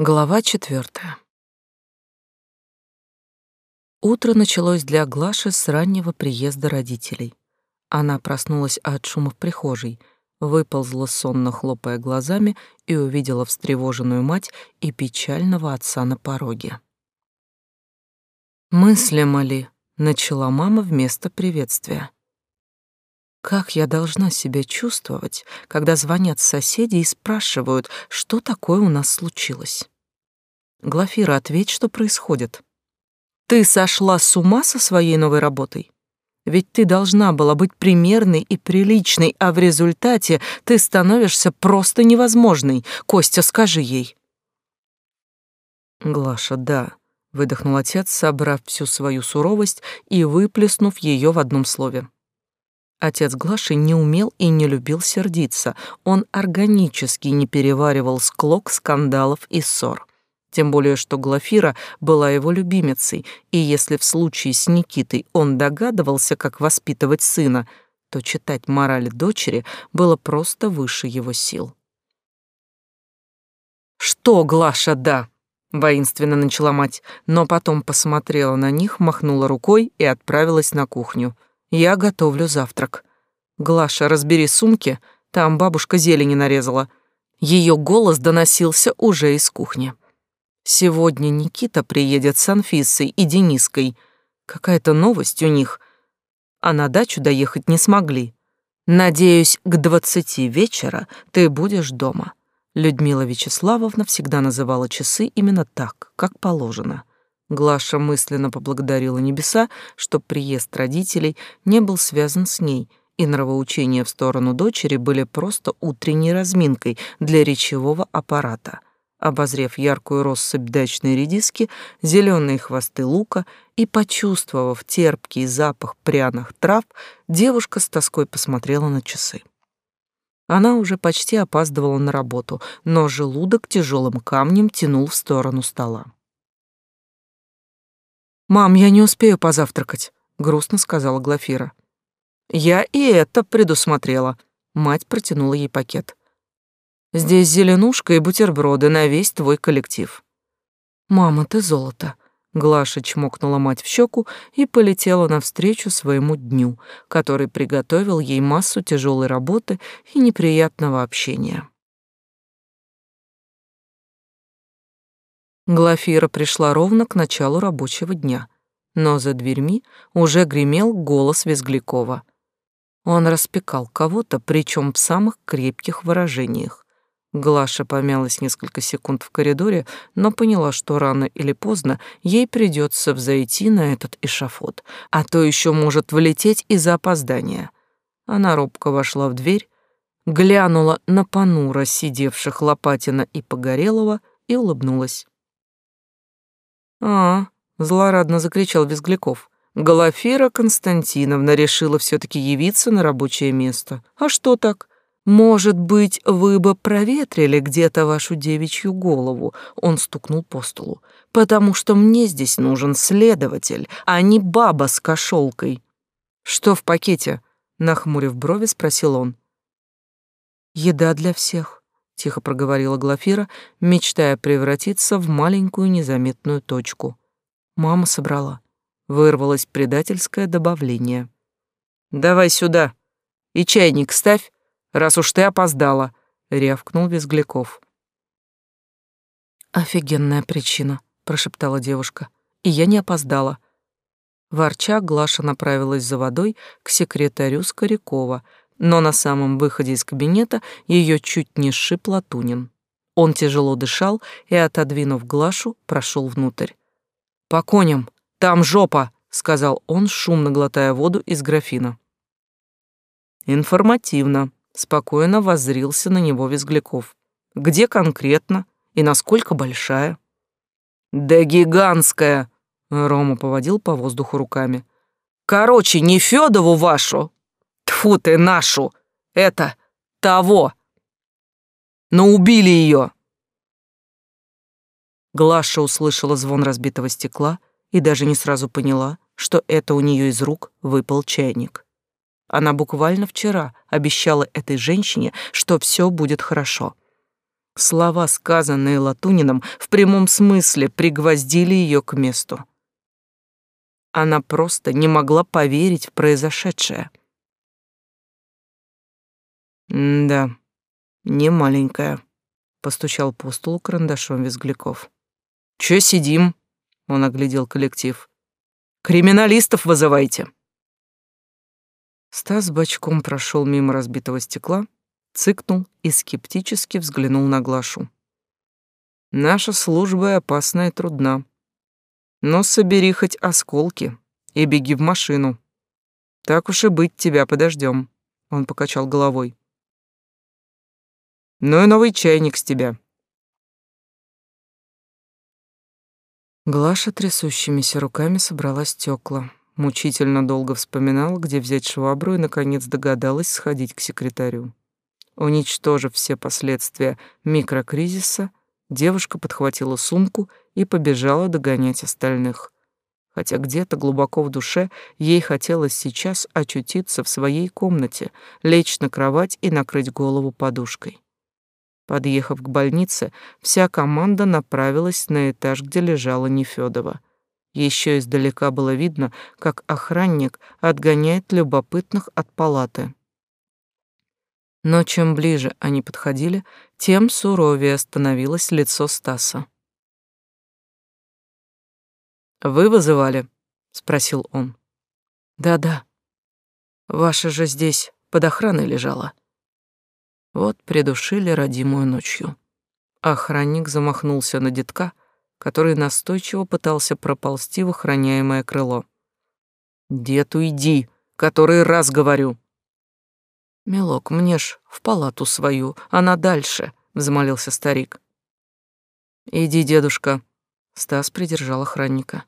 Глава четвертая. Утро началось для Глаши с раннего приезда родителей. Она проснулась от шума в прихожей, выползла сонно, хлопая глазами, и увидела встревоженную мать и печального отца на пороге. «Мыслимо ли?» — начала мама вместо приветствия. Как я должна себя чувствовать, когда звонят соседи и спрашивают, что такое у нас случилось? Глафира, ответь, что происходит. Ты сошла с ума со своей новой работой? Ведь ты должна была быть примерной и приличной, а в результате ты становишься просто невозможной. Костя, скажи ей. Глаша, да, выдохнул отец, собрав всю свою суровость и выплеснув ее в одном слове. Отец Глаши не умел и не любил сердиться. Он органически не переваривал склок скандалов и ссор. Тем более, что Глафира была его любимицей, и если в случае с Никитой он догадывался, как воспитывать сына, то читать мораль дочери было просто выше его сил. «Что, Глаша, да?» — воинственно начала мать, но потом посмотрела на них, махнула рукой и отправилась на кухню. Я готовлю завтрак. Глаша, разбери сумки, там бабушка зелени нарезала. Ее голос доносился уже из кухни. Сегодня Никита приедет с Анфисой и Дениской. Какая-то новость у них. А на дачу доехать не смогли. Надеюсь, к двадцати вечера ты будешь дома. Людмила Вячеславовна всегда называла часы именно так, как положено. Глаша мысленно поблагодарила небеса, что приезд родителей не был связан с ней, и нравоучения в сторону дочери были просто утренней разминкой для речевого аппарата. Обозрев яркую россыпь дачной редиски, зеленые хвосты лука и почувствовав терпкий запах пряных трав, девушка с тоской посмотрела на часы. Она уже почти опаздывала на работу, но желудок тяжелым камнем тянул в сторону стола. «Мам, я не успею позавтракать», — грустно сказала Глафира. «Я и это предусмотрела». Мать протянула ей пакет. «Здесь зеленушка и бутерброды на весь твой коллектив». «Мама, ты золото», Глаша чмокнула мать в щеку и полетела навстречу своему дню, который приготовил ей массу тяжелой работы и неприятного общения. Глафира пришла ровно к началу рабочего дня, но за дверьми уже гремел голос Визглякова. Он распекал кого-то, причем в самых крепких выражениях. Глаша помялась несколько секунд в коридоре, но поняла, что рано или поздно ей придется взойти на этот эшафот, а то еще может влететь из-за опоздания. Она робко вошла в дверь, глянула на понуро сидевших Лопатина и Погорелова и улыбнулась. «А, — злорадно закричал Визгляков. Глафира Константиновна решила все таки явиться на рабочее место. А что так? Может быть, вы бы проветрили где-то вашу девичью голову, он стукнул по столу, потому что мне здесь нужен следователь, а не баба с кошелкой. Что в пакете? Нахмурив брови, спросил он. Еда для всех тихо проговорила Глафира, мечтая превратиться в маленькую незаметную точку. Мама собрала. Вырвалось предательское добавление. «Давай сюда. И чайник ставь, раз уж ты опоздала», — рявкнул Визгляков. «Офигенная причина», — прошептала девушка. «И я не опоздала». Ворча, Глаша направилась за водой к секретарю Скорякова, но на самом выходе из кабинета ее чуть не сшиб Латунин. Он тяжело дышал и, отодвинув Глашу, прошел внутрь. «По коням! Там жопа!» — сказал он, шумно глотая воду из графина. «Информативно», — спокойно воззрился на него Визгляков. «Где конкретно и насколько большая?» «Да гигантская!» — Рома поводил по воздуху руками. «Короче, не Фёдову вашу, Тфу ты нашу! Это того! Но убили ее!» Глаша услышала звон разбитого стекла и даже не сразу поняла, что это у нее из рук выпал чайник. Она буквально вчера обещала этой женщине, что все будет хорошо. Слова, сказанные Латунином, в прямом смысле пригвоздили ее к месту. Она просто не могла поверить в произошедшее. «Да, не маленькая», — постучал по столу карандашом Визгляков. «Чё сидим?» — он оглядел коллектив. «Криминалистов вызывайте!» Стас бочком прошел мимо разбитого стекла, цыкнул и скептически взглянул на Глашу. «Наша служба опасна и трудна. Но собери хоть осколки и беги в машину. Так уж и быть, тебя подождем. Он покачал головой. «Ну и новый чайник с тебя». Глаша трясущимися руками собрала стекла Мучительно долго вспоминала, где взять швабру, и, наконец, догадалась сходить к секретарю. Уничтожив все последствия микрокризиса, девушка подхватила сумку и побежала догонять остальных. Хотя где-то глубоко в душе ей хотелось сейчас очутиться в своей комнате, лечь на кровать и накрыть голову подушкой. Подъехав к больнице, вся команда направилась на этаж, где лежала Нефёдова. Еще издалека было видно, как охранник отгоняет любопытных от палаты. Но чем ближе они подходили, тем суровее становилось лицо Стаса. «Вы вызывали?» — спросил он. «Да-да. Ваша же здесь под охраной лежала». Вот придушили родимую ночью. Охранник замахнулся на детка, который настойчиво пытался проползти в охраняемое крыло. «Дед, уйди, который раз говорю!» «Милок, мне ж в палату свою, она дальше», — взмолился старик. «Иди, дедушка», — Стас придержал охранника.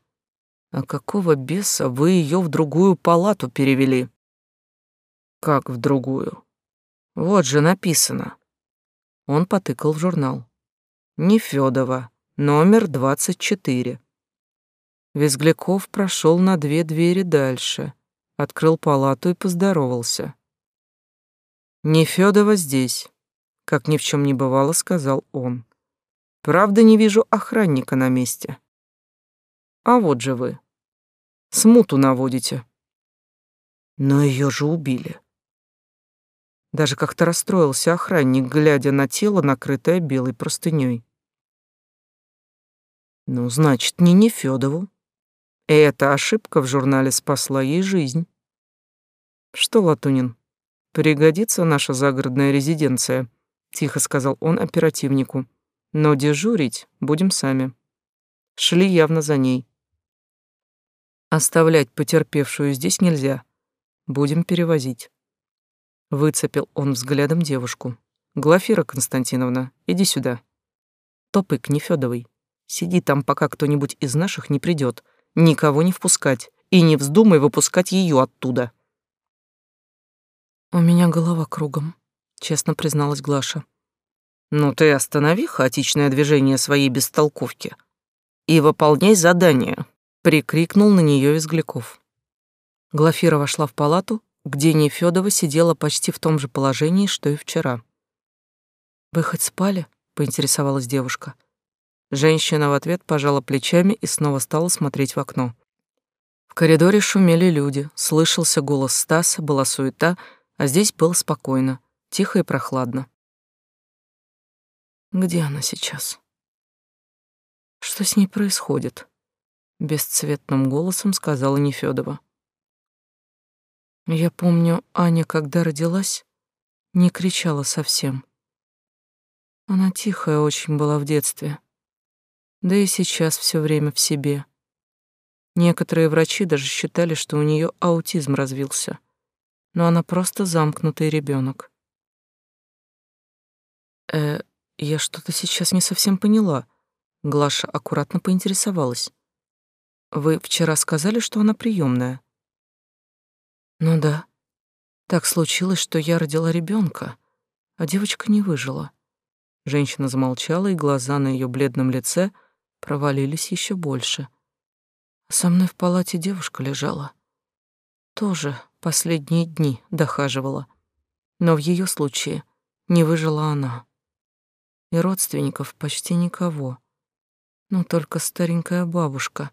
«А какого беса вы ее в другую палату перевели?» «Как в другую?» «Вот же написано». Он потыкал в журнал. «Нефёдова, номер 24. Визгляков прошел на две двери дальше, открыл палату и поздоровался. «Нефёдова здесь», — как ни в чем не бывало, сказал он. «Правда, не вижу охранника на месте». «А вот же вы. Смуту наводите». Но ее же убили. Даже как-то расстроился охранник, глядя на тело, накрытое белой простыней. Ну, значит, не Нефёдову. Эта ошибка в журнале спасла ей жизнь. Что, Латунин, пригодится наша загородная резиденция, тихо сказал он оперативнику. Но дежурить будем сами. Шли явно за ней. Оставлять потерпевшую здесь нельзя. Будем перевозить. Выцепил он взглядом девушку. Глафира Константиновна, иди сюда. Топай к Нефёдовой. Сиди там, пока кто-нибудь из наших не придет. Никого не впускать. И не вздумай выпускать ее оттуда. У меня голова кругом, честно призналась Глаша. Ну ты останови хаотичное движение своей бестолковки и выполняй задание, прикрикнул на нее Визгляков. Глафира вошла в палату, где Нефёдова сидела почти в том же положении, что и вчера. «Вы хоть спали?» — поинтересовалась девушка. Женщина в ответ пожала плечами и снова стала смотреть в окно. В коридоре шумели люди, слышался голос Стаса, была суета, а здесь было спокойно, тихо и прохладно. Где она сейчас? Что с ней происходит? Бесцветным голосом сказала Нефёдова. Я помню, Аня, когда родилась, не кричала совсем. Она тихая очень была в детстве да и сейчас все время в себе. Некоторые врачи даже считали, что у нее аутизм развился, но она просто замкнутый ребенок. Э, я что-то сейчас не совсем поняла. Глаша аккуратно поинтересовалась. Вы вчера сказали, что она приемная. Ну да. Так случилось, что я родила ребенка, а девочка не выжила. Женщина замолчала, и глаза на ее бледном лице — провалились еще больше. Со мной в палате девушка лежала. Тоже последние дни дохаживала. Но в ее случае не выжила она. И родственников почти никого. Ну, только старенькая бабушка,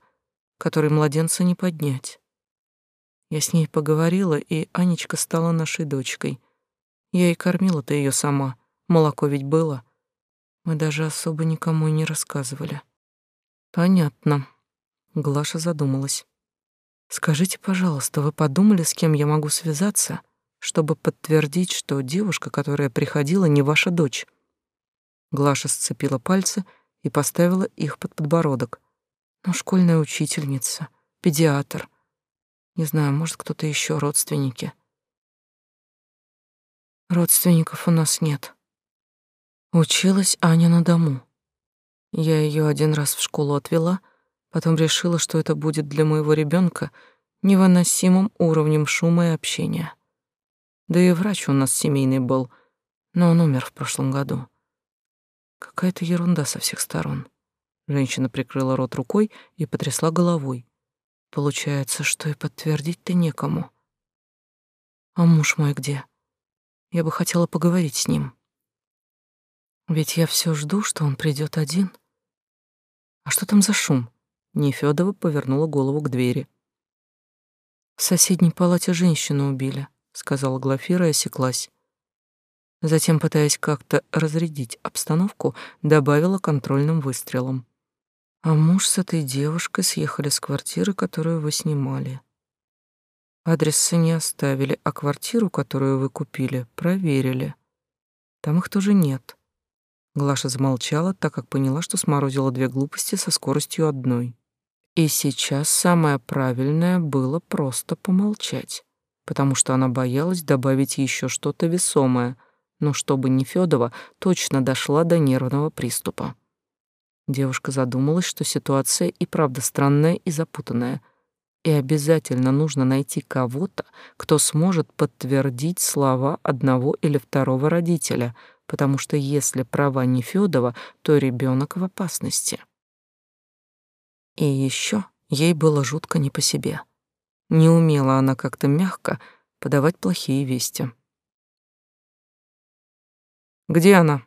которой младенца не поднять. Я с ней поговорила, и Анечка стала нашей дочкой. Я и кормила-то ее сама, молоко ведь было. Мы даже особо никому и не рассказывали. Понятно. Глаша задумалась. Скажите, пожалуйста, вы подумали, с кем я могу связаться, чтобы подтвердить, что девушка, которая приходила, не ваша дочь? Глаша сцепила пальцы и поставила их под подбородок. Ну, школьная учительница, педиатр. Не знаю, может, кто-то еще родственники. Родственников у нас нет. Училась Аня на дому. Я ее один раз в школу отвела, потом решила, что это будет для моего ребенка невыносимым уровнем шума и общения. Да и врач у нас семейный был, но он умер в прошлом году. Какая-то ерунда со всех сторон. Женщина прикрыла рот рукой и потрясла головой. Получается, что и подтвердить-то некому. А муж мой где? Я бы хотела поговорить с ним. Ведь я все жду, что он придет один. А что там за шум? Нефёдова повернула голову к двери. В соседней палате женщину убили, сказала Глафира и осеклась. Затем, пытаясь как-то разрядить обстановку, добавила контрольным выстрелом. А муж с этой девушкой съехали с квартиры, которую вы снимали. Адреса не оставили, а квартиру, которую вы купили, проверили. Там их тоже нет. Глаша замолчала, так как поняла, что сморозила две глупости со скоростью одной. И сейчас самое правильное было просто помолчать, потому что она боялась добавить еще что-то весомое, но чтобы не Федова точно дошла до нервного приступа. Девушка задумалась, что ситуация и правда странная и запутанная, и обязательно нужно найти кого-то, кто сможет подтвердить слова одного или второго родителя, потому что если права не Федова, то ребенок в опасности. И еще ей было жутко не по себе. Не умела она как-то мягко подавать плохие вести. «Где она?»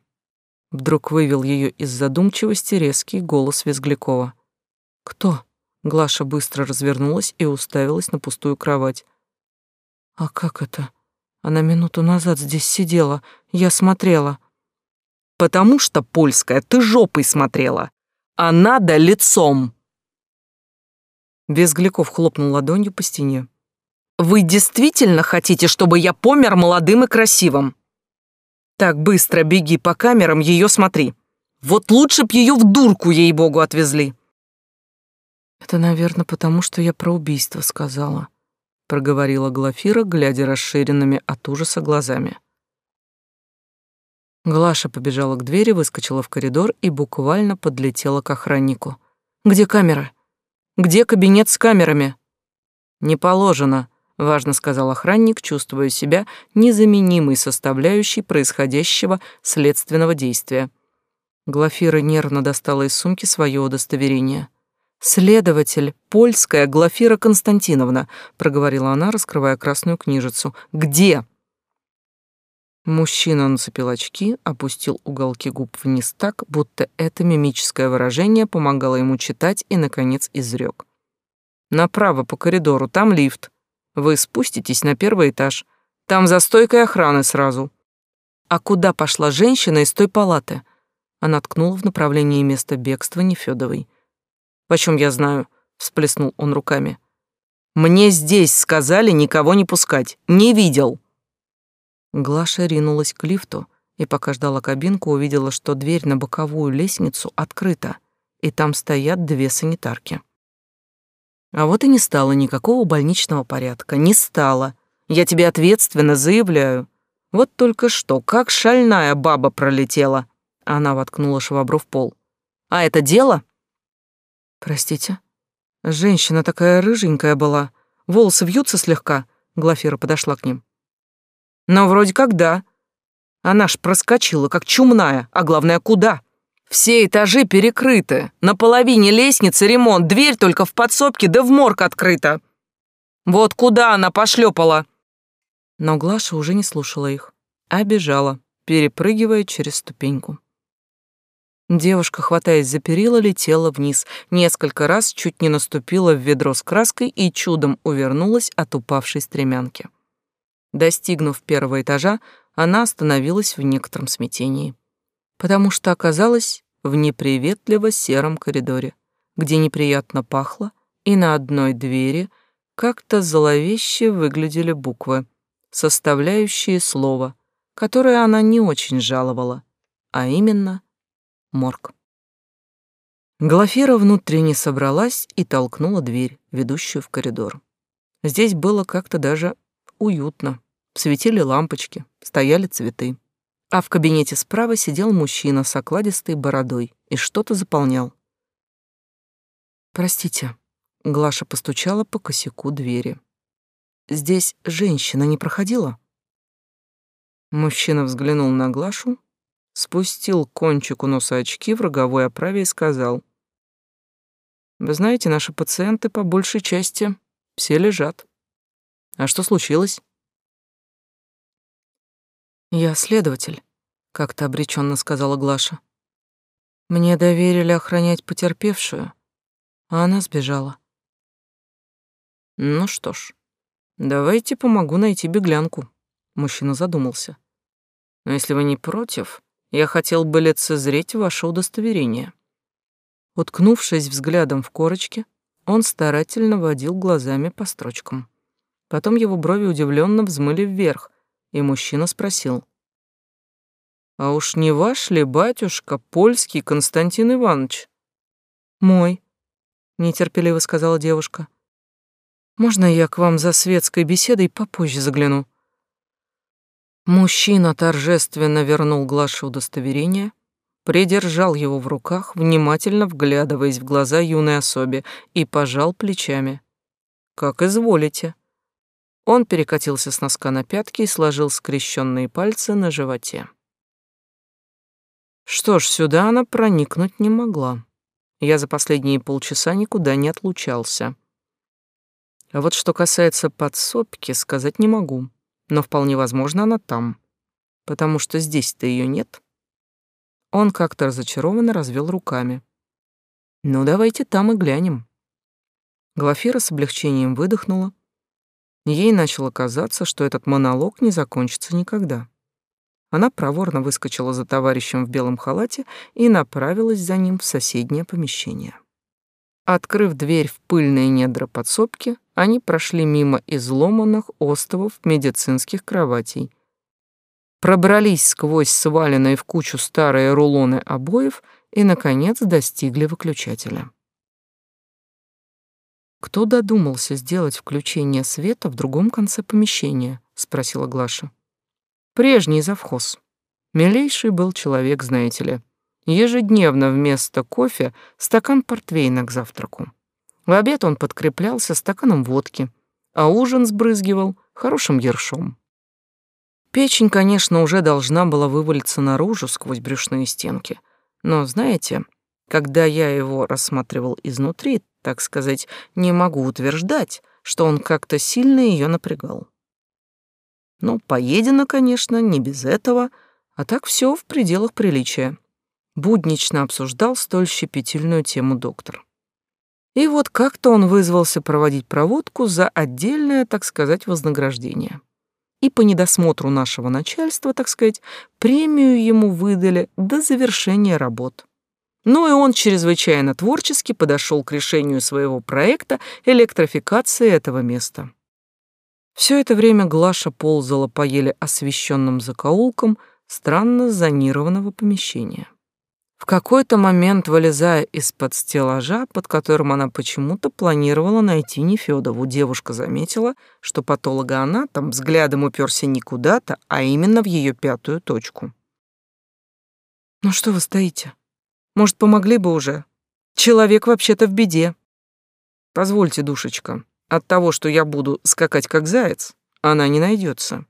Вдруг вывел ее из задумчивости резкий голос Визглякова. «Кто?» Глаша быстро развернулась и уставилась на пустую кровать. «А как это? Она минуту назад здесь сидела. Я смотрела». «Потому что, польская, ты жопой смотрела, а надо лицом!» Визгляков хлопнул ладонью по стене. «Вы действительно хотите, чтобы я помер молодым и красивым?» Так, быстро беги по камерам, ее смотри. Вот лучше б ее в дурку, ей-богу, отвезли. Это, наверное, потому что я про убийство сказала, проговорила Глафира, глядя расширенными от ужаса глазами. Глаша побежала к двери, выскочила в коридор и буквально подлетела к охраннику. «Где камера? Где кабинет с камерами?» «Не положено», важно сказал охранник, чувствуя себя незаменимой составляющей происходящего следственного действия. Глафира нервно достала из сумки свое удостоверение. «Следователь, польская Глафира Константиновна», — проговорила она, раскрывая красную книжицу. «Где?» Мужчина нацепил очки, опустил уголки губ вниз так, будто это мимическое выражение помогало ему читать и, наконец, изрек. «Направо по коридору, там лифт. Вы спуститесь на первый этаж. Там за стойкой охраны сразу. А куда пошла женщина из той палаты? Она ткнула в направлении места бегства Нефёдовой. Почем я знаю? всплеснул он руками. Мне здесь сказали никого не пускать. Не видел. Глаша ринулась к лифту и пока ждала кабинку, увидела, что дверь на боковую лестницу открыта, и там стоят две санитарки. А вот и не стало никакого больничного порядка. Не стало. Я тебе ответственно заявляю. Вот только что, как шальная баба пролетела. Она воткнула швабру в пол. А это дело? Простите. Женщина такая рыженькая была. Волосы вьются слегка. Глафира подошла к ним. Но вроде как да. Она ж проскочила, как чумная, а главное, куда? Все этажи перекрыты. На половине лестницы ремонт, дверь только в подсобке да в морг открыта. Вот куда она пошлепала. Но Глаша уже не слушала их, а бежала, перепрыгивая через ступеньку. Девушка, хватаясь за перила, летела вниз, несколько раз чуть не наступила в ведро с краской и чудом увернулась от упавшей стремянки. Достигнув первого этажа, она остановилась в некотором смятении, потому что оказалась в неприветливо сером коридоре, где неприятно пахло, и на одной двери как-то зловеще выглядели буквы, составляющие слово, которое она не очень жаловала, а именно морг. Глафира внутренне собралась и толкнула дверь, ведущую в коридор. Здесь было как-то даже уютно. Светили лампочки, стояли цветы. А в кабинете справа сидел мужчина с окладистой бородой и что-то заполнял. «Простите», — Глаша постучала по косяку двери. «Здесь женщина не проходила?» Мужчина взглянул на Глашу, спустил кончик у носа очки в роговой оправе и сказал. «Вы знаете, наши пациенты по большей части все лежат. А что случилось?» «Я следователь», — как-то обреченно сказала Глаша. «Мне доверили охранять потерпевшую, а она сбежала». «Ну что ж, давайте помогу найти беглянку», — мужчина задумался. «Но если вы не против, я хотел бы лицезреть ваше удостоверение». Уткнувшись взглядом в корочке, он старательно водил глазами по строчкам. Потом его брови удивленно взмыли вверх, и мужчина спросил. «А уж не ваш ли батюшка польский Константин Иванович?» «Мой», — нетерпеливо сказала девушка. «Можно я к вам за светской беседой попозже загляну?» Мужчина торжественно вернул Глаше удостоверение, придержал его в руках, внимательно вглядываясь в глаза юной особе, и пожал плечами. «Как изволите». Он перекатился с носка на пятки и сложил скрещенные пальцы на животе. Что ж, сюда она проникнуть не могла. Я за последние полчаса никуда не отлучался. А вот что касается подсобки, сказать не могу но вполне возможно, она там, потому что здесь-то ее нет. Он как-то разочарованно развел руками. Ну, давайте там и глянем. Глафира с облегчением выдохнула. Ей начало казаться, что этот монолог не закончится никогда. Она проворно выскочила за товарищем в белом халате и направилась за ним в соседнее помещение. Открыв дверь в пыльные недра подсобки, они прошли мимо изломанных остовов медицинских кроватей, пробрались сквозь сваленные в кучу старые рулоны обоев и, наконец, достигли выключателя. «Кто додумался сделать включение света в другом конце помещения?» — спросила Глаша. «Прежний завхоз. Милейший был человек, знаете ли. Ежедневно вместо кофе стакан портвейна к завтраку. В обед он подкреплялся стаканом водки, а ужин сбрызгивал хорошим ершом. Печень, конечно, уже должна была вывалиться наружу сквозь брюшные стенки, но, знаете, когда я его рассматривал изнутри, так сказать, не могу утверждать, что он как-то сильно ее напрягал. Ну, поедено, конечно, не без этого, а так все в пределах приличия. Буднично обсуждал столь щепетильную тему доктор. И вот как-то он вызвался проводить проводку за отдельное, так сказать, вознаграждение. И по недосмотру нашего начальства, так сказать, премию ему выдали до завершения работ. Ну и он чрезвычайно творчески подошел к решению своего проекта электрификации этого места. Все это время Глаша ползала по еле освещенным закоулкам странно зонированного помещения. В какой-то момент, вылезая из-под стеллажа, под которым она почему-то планировала найти Нефёдову, девушка заметила, что патологоанатом взглядом уперся не куда-то, а именно в ее пятую точку. «Ну что вы стоите? Может, помогли бы уже? Человек вообще-то в беде». «Позвольте, душечка, от того, что я буду скакать как заяц, она не найдется.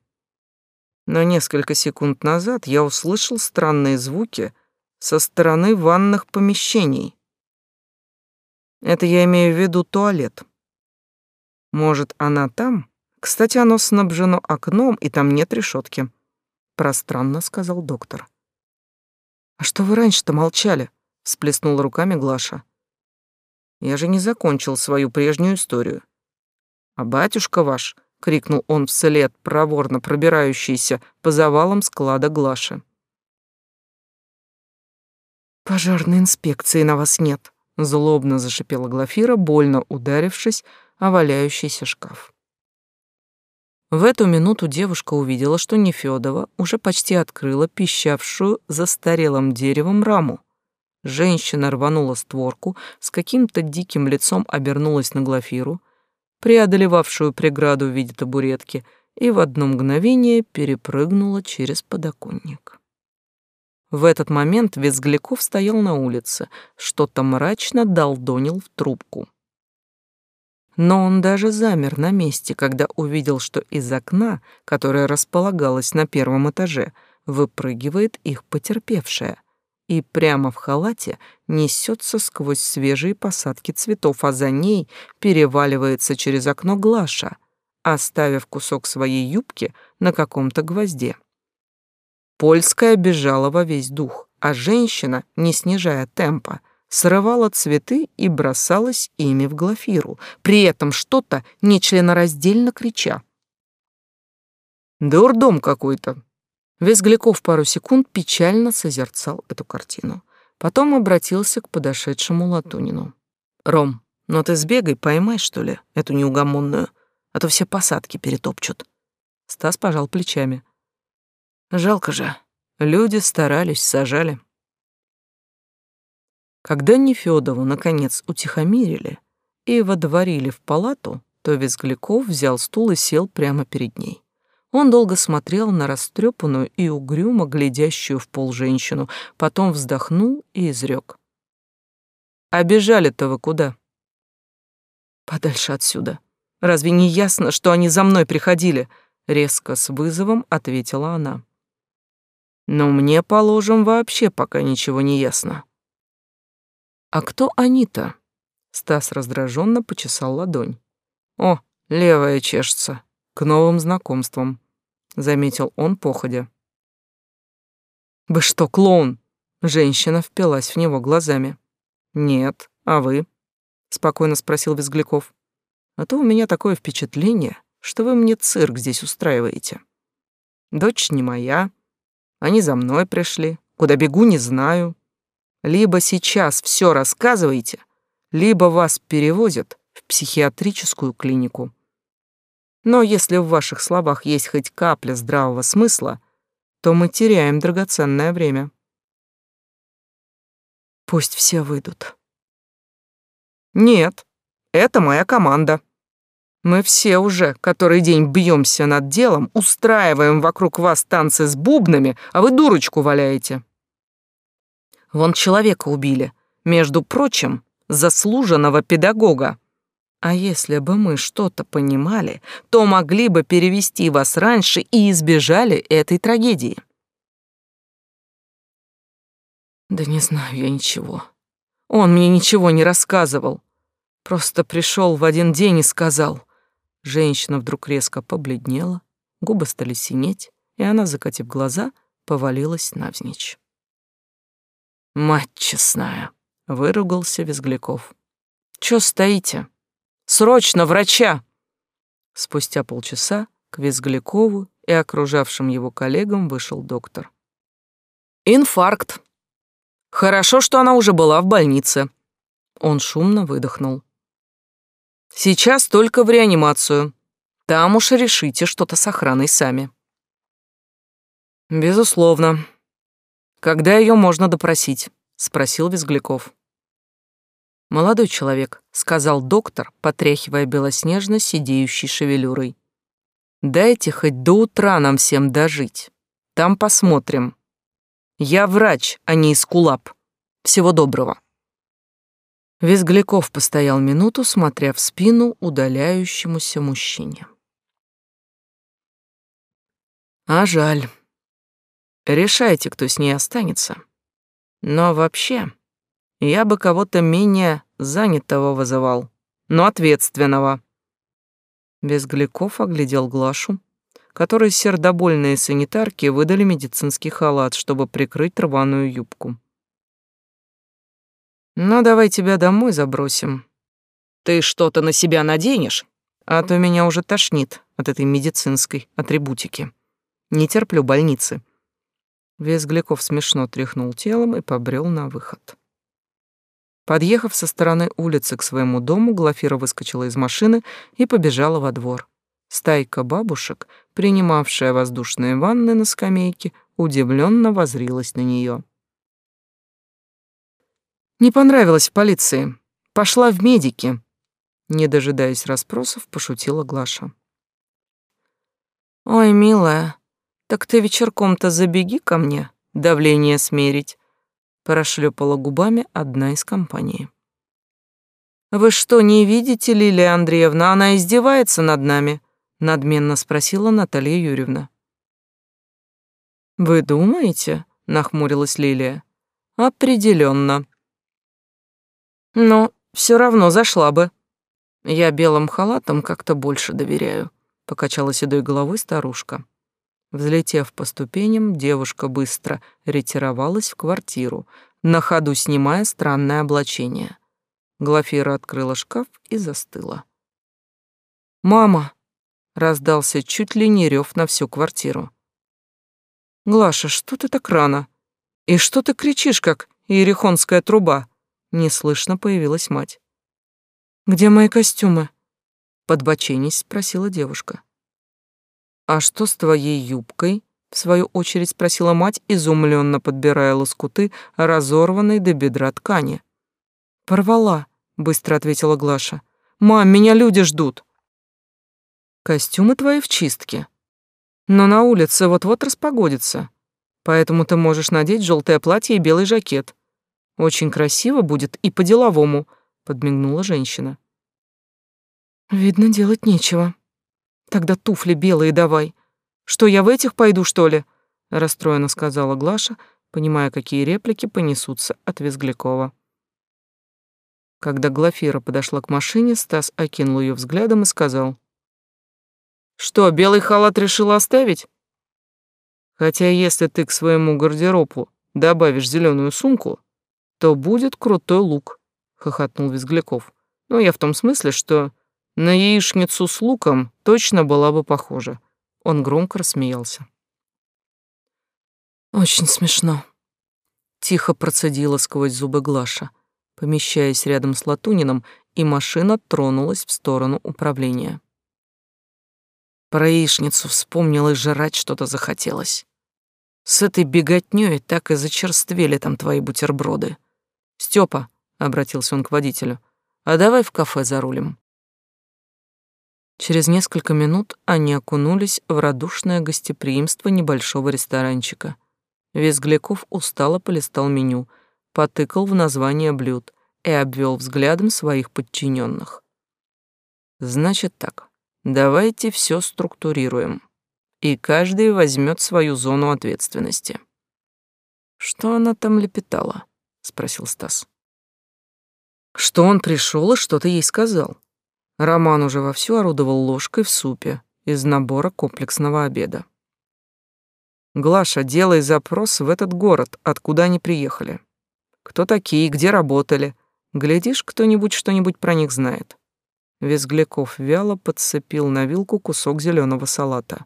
Но несколько секунд назад я услышал странные звуки, со стороны ванных помещений. Это я имею в виду туалет. Может, она там? Кстати, оно снабжено окном, и там нет решетки. Пространно сказал доктор. А что вы раньше-то молчали? — всплеснула руками Глаша. «Я же не закончил свою прежнюю историю. А батюшка ваш — крикнул он вслед, проворно пробирающийся по завалам склада Глаши. «Пожарной инспекции на вас нет», — злобно зашипела Глафира, больно ударившись о валяющийся шкаф. В эту минуту девушка увидела, что Нефёдова уже почти открыла пищавшую застарелым деревом раму. Женщина рванула створку, с каким-то диким лицом обернулась на Глафиру, преодолевавшую преграду в виде табуретки, и в одно мгновение перепрыгнула через подоконник. В этот момент Визгляков стоял на улице, что-то мрачно долдонил в трубку. Но он даже замер на месте, когда увидел, что из окна, которое располагалось на первом этаже, выпрыгивает их потерпевшая — и прямо в халате несется сквозь свежие посадки цветов, а за ней переваливается через окно Глаша, оставив кусок своей юбки на каком-то гвозде. Польская бежала во весь дух, а женщина, не снижая темпа, срывала цветы и бросалась ими в Глафиру, при этом что-то нечленораздельно крича. «Дурдом какой-то», Визгляков пару секунд печально созерцал эту картину. Потом обратился к подошедшему Латунину. «Ром, ну ты сбегай, поймай, что ли, эту неугомонную, а то все посадки перетопчут». Стас пожал плечами. «Жалко же. Люди старались, сажали». Когда Нефёдову, наконец, утихомирили и водворили в палату, то Визгляков взял стул и сел прямо перед ней. Он долго смотрел на растрепанную и угрюмо глядящую в пол женщину, потом вздохнул и изрек. «А бежали-то вы куда?» «Подальше отсюда. Разве не ясно, что они за мной приходили?» Резко с вызовом ответила она. «Но мне, положим, вообще пока ничего не ясно». «А кто они-то?» Стас раздраженно почесал ладонь. «О, левая чешется к новым знакомствам», — заметил он походя. «Вы что, клоун?» — женщина впилась в него глазами. «Нет, а вы?» — спокойно спросил Безгляков. «А то у меня такое впечатление, что вы мне цирк здесь устраиваете. Дочь не моя, они за мной пришли, куда бегу, не знаю. Либо сейчас все рассказываете, либо вас перевозят в психиатрическую клинику. Но если в ваших словах есть хоть капля здравого смысла, то мы теряем драгоценное время. Пусть все выйдут. Нет, это моя команда. Мы все уже который день бьемся над делом, устраиваем вокруг вас танцы с бубнами, а вы дурочку валяете. Вон человека убили, между прочим, заслуженного педагога. А если бы мы что-то понимали, то могли бы перевести вас раньше и избежали этой трагедии. Да не знаю я ничего. Он мне ничего не рассказывал. Просто пришел в один день и сказал. Женщина вдруг резко побледнела, губы стали синеть, и она, закатив глаза, повалилась навзничь. «Мать честная!» — выругался Визгляков. «Чё стоите?» Срочно врача!» Спустя полчаса к Визглякову и окружавшим его коллегам вышел доктор. «Инфаркт. Хорошо, что она уже была в больнице». Он шумно выдохнул. «Сейчас только в реанимацию. Там уж решите что-то с охраной сами». «Безусловно. Когда ее можно допросить?» — спросил Визгляков. «Молодой человек», — сказал доктор, потряхивая белоснежно сидеющей шевелюрой. «Дайте хоть до утра нам всем дожить. Там посмотрим. Я врач, а не искулап. Всего доброго». Визгляков постоял минуту, смотря в спину удаляющемуся мужчине. А жаль. Решайте, кто с ней останется. Но вообще, я бы кого-то менее занятого вызывал, но ответственного. Безгляков оглядел Глашу, которой сердобольные санитарки выдали медицинский халат, чтобы прикрыть рваную юбку. Ну, давай тебя домой забросим. Ты что-то на себя наденешь, а то меня уже тошнит от этой медицинской атрибутики. Не терплю больницы. Визгляков смешно тряхнул телом и побрел на выход. Подъехав со стороны улицы к своему дому, Глафира выскочила из машины и побежала во двор. Стайка бабушек, принимавшая воздушные ванны на скамейке, удивленно возрилась на нее. Не понравилось полиции. Пошла в медики. Не дожидаясь расспросов, пошутила Глаша. Ой, милая, так ты вечерком-то забеги ко мне, давление смерить. Прошлепала губами одна из компании. Вы что, не видите, Лилия Андреевна, она издевается над нами? надменно спросила Наталья Юрьевна. Вы думаете? нахмурилась Лилия. Определенно. Но все равно зашла бы. Я белым халатом как-то больше доверяю, покачала седой головой старушка. Взлетев по ступеням, девушка быстро ретировалась в квартиру, на ходу снимая странное облачение. Глафира открыла шкаф и застыла. «Мама!» — раздался чуть ли не рев на всю квартиру. «Глаша, что ты так рано? И что ты кричишь, как иерихонская труба?» Неслышно появилась мать. «Где мои костюмы?» Подбоченись спросила девушка. «А что с твоей юбкой?» В свою очередь спросила мать, изумленно подбирая лоскуты разорванной до бедра ткани. «Порвала», — быстро ответила Глаша. «Мам, меня люди ждут». «Костюмы твои в чистке. Но на улице вот-вот распогодится, поэтому ты можешь надеть желтое платье и белый жакет. Очень красиво будет и по-деловому, подмигнула женщина. Видно, делать нечего. Тогда туфли белые давай. Что я в этих пойду, что ли? расстроенно сказала Глаша, понимая, какие реплики понесутся от Визглякова. Когда Глафира подошла к машине, Стас окинул ее взглядом и сказал: "Что, белый халат решила оставить? Хотя если ты к своему гардеробу добавишь зеленую сумку, то будет крутой лук, хохотнул Визгляков. Ну, я в том смысле, что на яичницу с луком точно была бы похожа. Он громко рассмеялся. Очень смешно. Тихо процедила сквозь зубы Глаша, помещаясь рядом с Латуниным, и машина тронулась в сторону управления. Про яичницу вспомнила и жрать что-то захотелось. С этой беготнёй так и зачерствели там твои бутерброды. Степа, обратился он к водителю, а давай в кафе зарулим. Через несколько минут они окунулись в радушное гостеприимство небольшого ресторанчика. Визгляков устало полистал меню, потыкал в название блюд и обвел взглядом своих подчиненных. Значит так, давайте все структурируем, и каждый возьмет свою зону ответственности. Что она там лепетала? спросил Стас. Что он пришел и что-то ей сказал. Роман уже вовсю орудовал ложкой в супе из набора комплексного обеда. Глаша, делай запрос в этот город, откуда они приехали. Кто такие, где работали? Глядишь, кто-нибудь что-нибудь про них знает. Визгляков вяло подцепил на вилку кусок зеленого салата.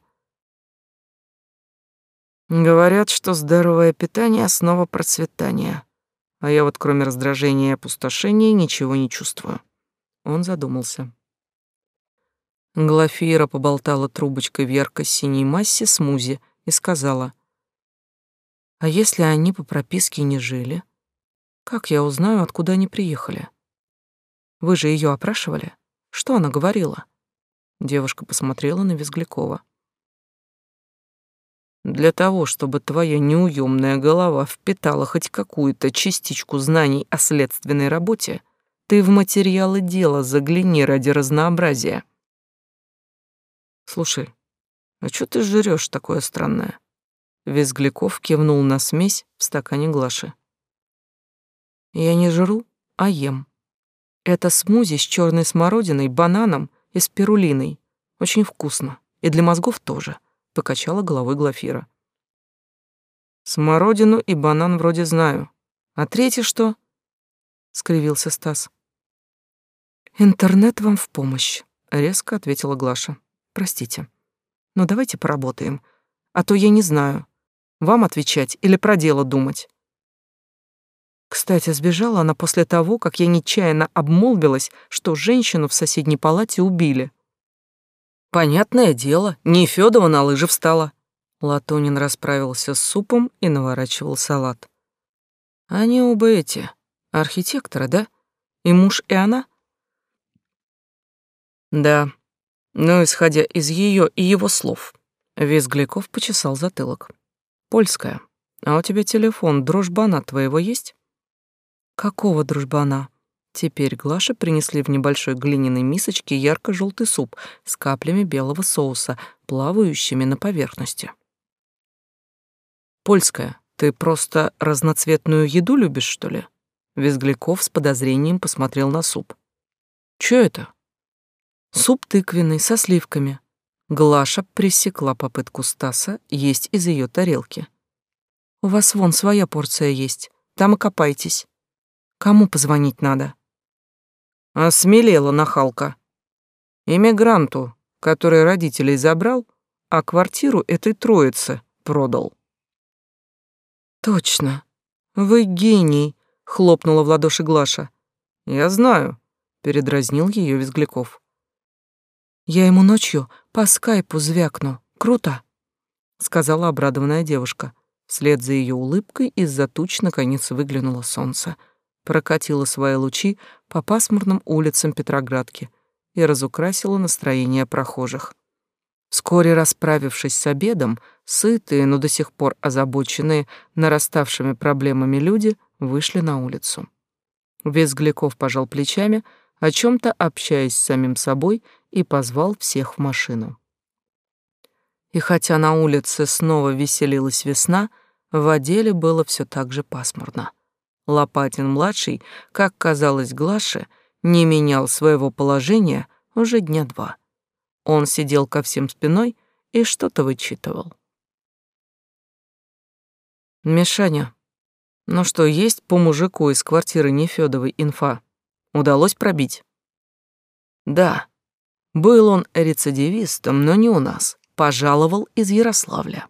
Говорят, что здоровое питание — основа процветания а я вот кроме раздражения и опустошения ничего не чувствую. Он задумался. Глафира поболтала трубочкой в ярко-синей массе смузи и сказала, «А если они по прописке не жили? Как я узнаю, откуда они приехали? Вы же ее опрашивали? Что она говорила?» Девушка посмотрела на Визглякова. Для того, чтобы твоя неуемная голова впитала хоть какую-то частичку знаний о следственной работе, ты в материалы дела загляни ради разнообразия. Слушай, а что ты жрёшь такое странное? Визгляков кивнул на смесь в стакане Глаши. Я не жру, а ем. Это смузи с черной смородиной, бананом и спирулиной. Очень вкусно. И для мозгов тоже покачала головой Глафира. Смородину и банан вроде знаю. А третий что? скривился Стас. Интернет вам в помощь, резко ответила Глаша. Простите. Но давайте поработаем, а то я не знаю, вам отвечать или про дело думать. Кстати, сбежала она после того, как я нечаянно обмолвилась, что женщину в соседней палате убили. Понятное дело, не Фёдова на лыжи встала. Латунин расправился с супом и наворачивал салат. Они оба эти, архитекторы, да? И муж, и она? Да. Но исходя из ее и его слов, Визгляков почесал затылок. Польская. А у тебя телефон дружбана твоего есть? Какого дружбана? Теперь Глаше принесли в небольшой глиняной мисочке ярко-желтый суп с каплями белого соуса, плавающими на поверхности. «Польская, ты просто разноцветную еду любишь, что ли?» Визгляков с подозрением посмотрел на суп. «Чё это?» «Суп тыквенный, со сливками». Глаша пресекла попытку Стаса есть из ее тарелки. «У вас вон своя порция есть, там и копайтесь». Кому позвонить надо? Осмелела нахалка. Иммигранту, который родителей забрал, а квартиру этой троице продал. Точно. Вы гений, хлопнула в ладоши Глаша. Я знаю, передразнил ее Визгляков. Я ему ночью по скайпу звякну. Круто, сказала обрадованная девушка. Вслед за ее улыбкой из-за туч наконец выглянуло солнце прокатила свои лучи по пасмурным улицам Петроградки и разукрасила настроение прохожих. Вскоре расправившись с обедом, сытые, но до сих пор озабоченные нараставшими проблемами люди вышли на улицу. Визгляков пожал плечами, о чем то общаясь с самим собой, и позвал всех в машину. И хотя на улице снова веселилась весна, в отделе было все так же пасмурно. Лопатин-младший, как казалось Глаше, не менял своего положения уже дня два. Он сидел ко всем спиной и что-то вычитывал. «Мишаня, ну что, есть по мужику из квартиры Нефёдовой инфа? Удалось пробить?» «Да. Был он рецидивистом, но не у нас. Пожаловал из Ярославля.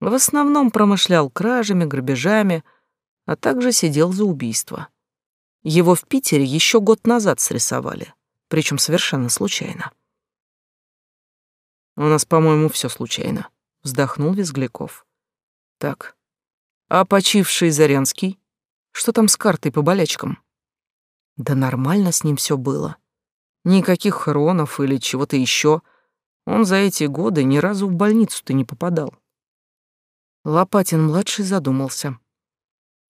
В основном промышлял кражами, грабежами, а также сидел за убийство. Его в Питере еще год назад срисовали, причем совершенно случайно. «У нас, по-моему, все случайно», — вздохнул Визгляков. «Так, а почивший Зарянский? Что там с картой по болячкам?» «Да нормально с ним все было. Никаких хронов или чего-то еще. Он за эти годы ни разу в больницу-то не попадал». Лопатин-младший задумался.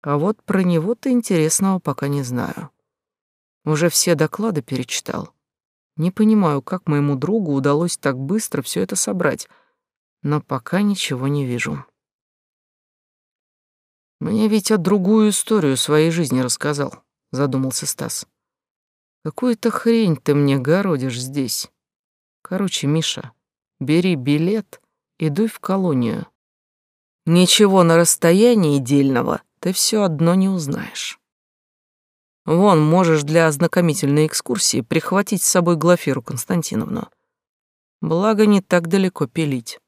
А вот про него-то интересного пока не знаю. Уже все доклады перечитал. Не понимаю, как моему другу удалось так быстро все это собрать, но пока ничего не вижу. Мне ведь от другую историю своей жизни рассказал, задумался Стас. Какую-то хрень ты мне городишь здесь. Короче, Миша, бери билет и дуй в колонию. Ничего на расстоянии дельного ты все одно не узнаешь. Вон, можешь для ознакомительной экскурсии прихватить с собой Глафиру Константиновну. Благо, не так далеко пилить.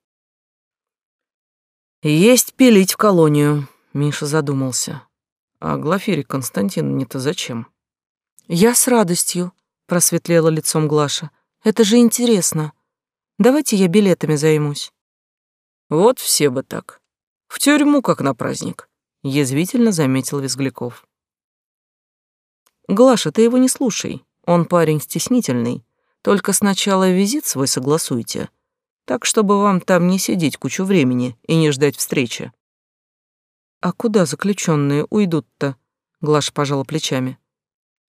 Есть пилить в колонию, Миша задумался. А Глафире Константиновне-то зачем? Я с радостью, просветлела лицом Глаша. Это же интересно. Давайте я билетами займусь. Вот все бы так. В тюрьму, как на праздник язвительно заметил Визгляков. Глаша, ты его не слушай. Он парень стеснительный. Только сначала визит свой согласуйте, так чтобы вам там не сидеть кучу времени и не ждать встречи. А куда заключенные уйдут-то? Глаша пожала плечами.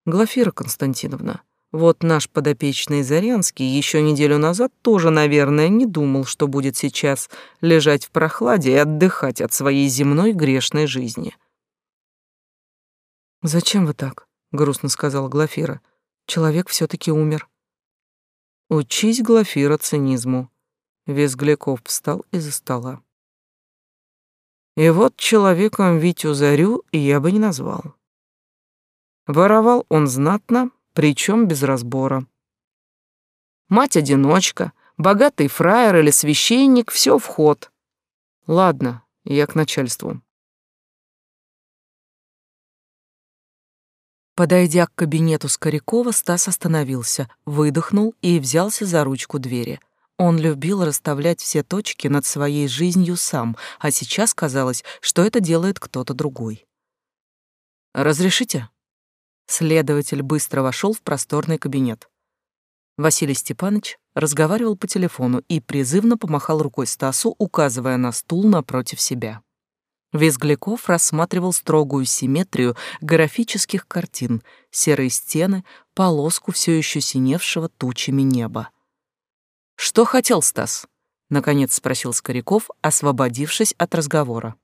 Глафира Константиновна, вот наш подопечный Зарянский еще неделю назад тоже, наверное, не думал, что будет сейчас лежать в прохладе и отдыхать от своей земной грешной жизни. «Зачем вы так?» — грустно сказала Глафира. «Человек все таки умер». «Учись, Глафира, цинизму». Визгляков встал из-за стола. «И вот человеком Витю Зарю я бы не назвал. Воровал он знатно, причем без разбора. Мать-одиночка, богатый фраер или священник — все в ход. Ладно, я к начальству. Подойдя к кабинету Скорякова, Стас остановился, выдохнул и взялся за ручку двери. Он любил расставлять все точки над своей жизнью сам, а сейчас казалось, что это делает кто-то другой. «Разрешите?» Следователь быстро вошел в просторный кабинет. Василий Степанович разговаривал по телефону и призывно помахал рукой Стасу, указывая на стул напротив себя. Визгляков рассматривал строгую симметрию графических картин, серые стены, полоску все еще синевшего тучами неба. «Что хотел Стас?» — наконец спросил Скоряков, освободившись от разговора.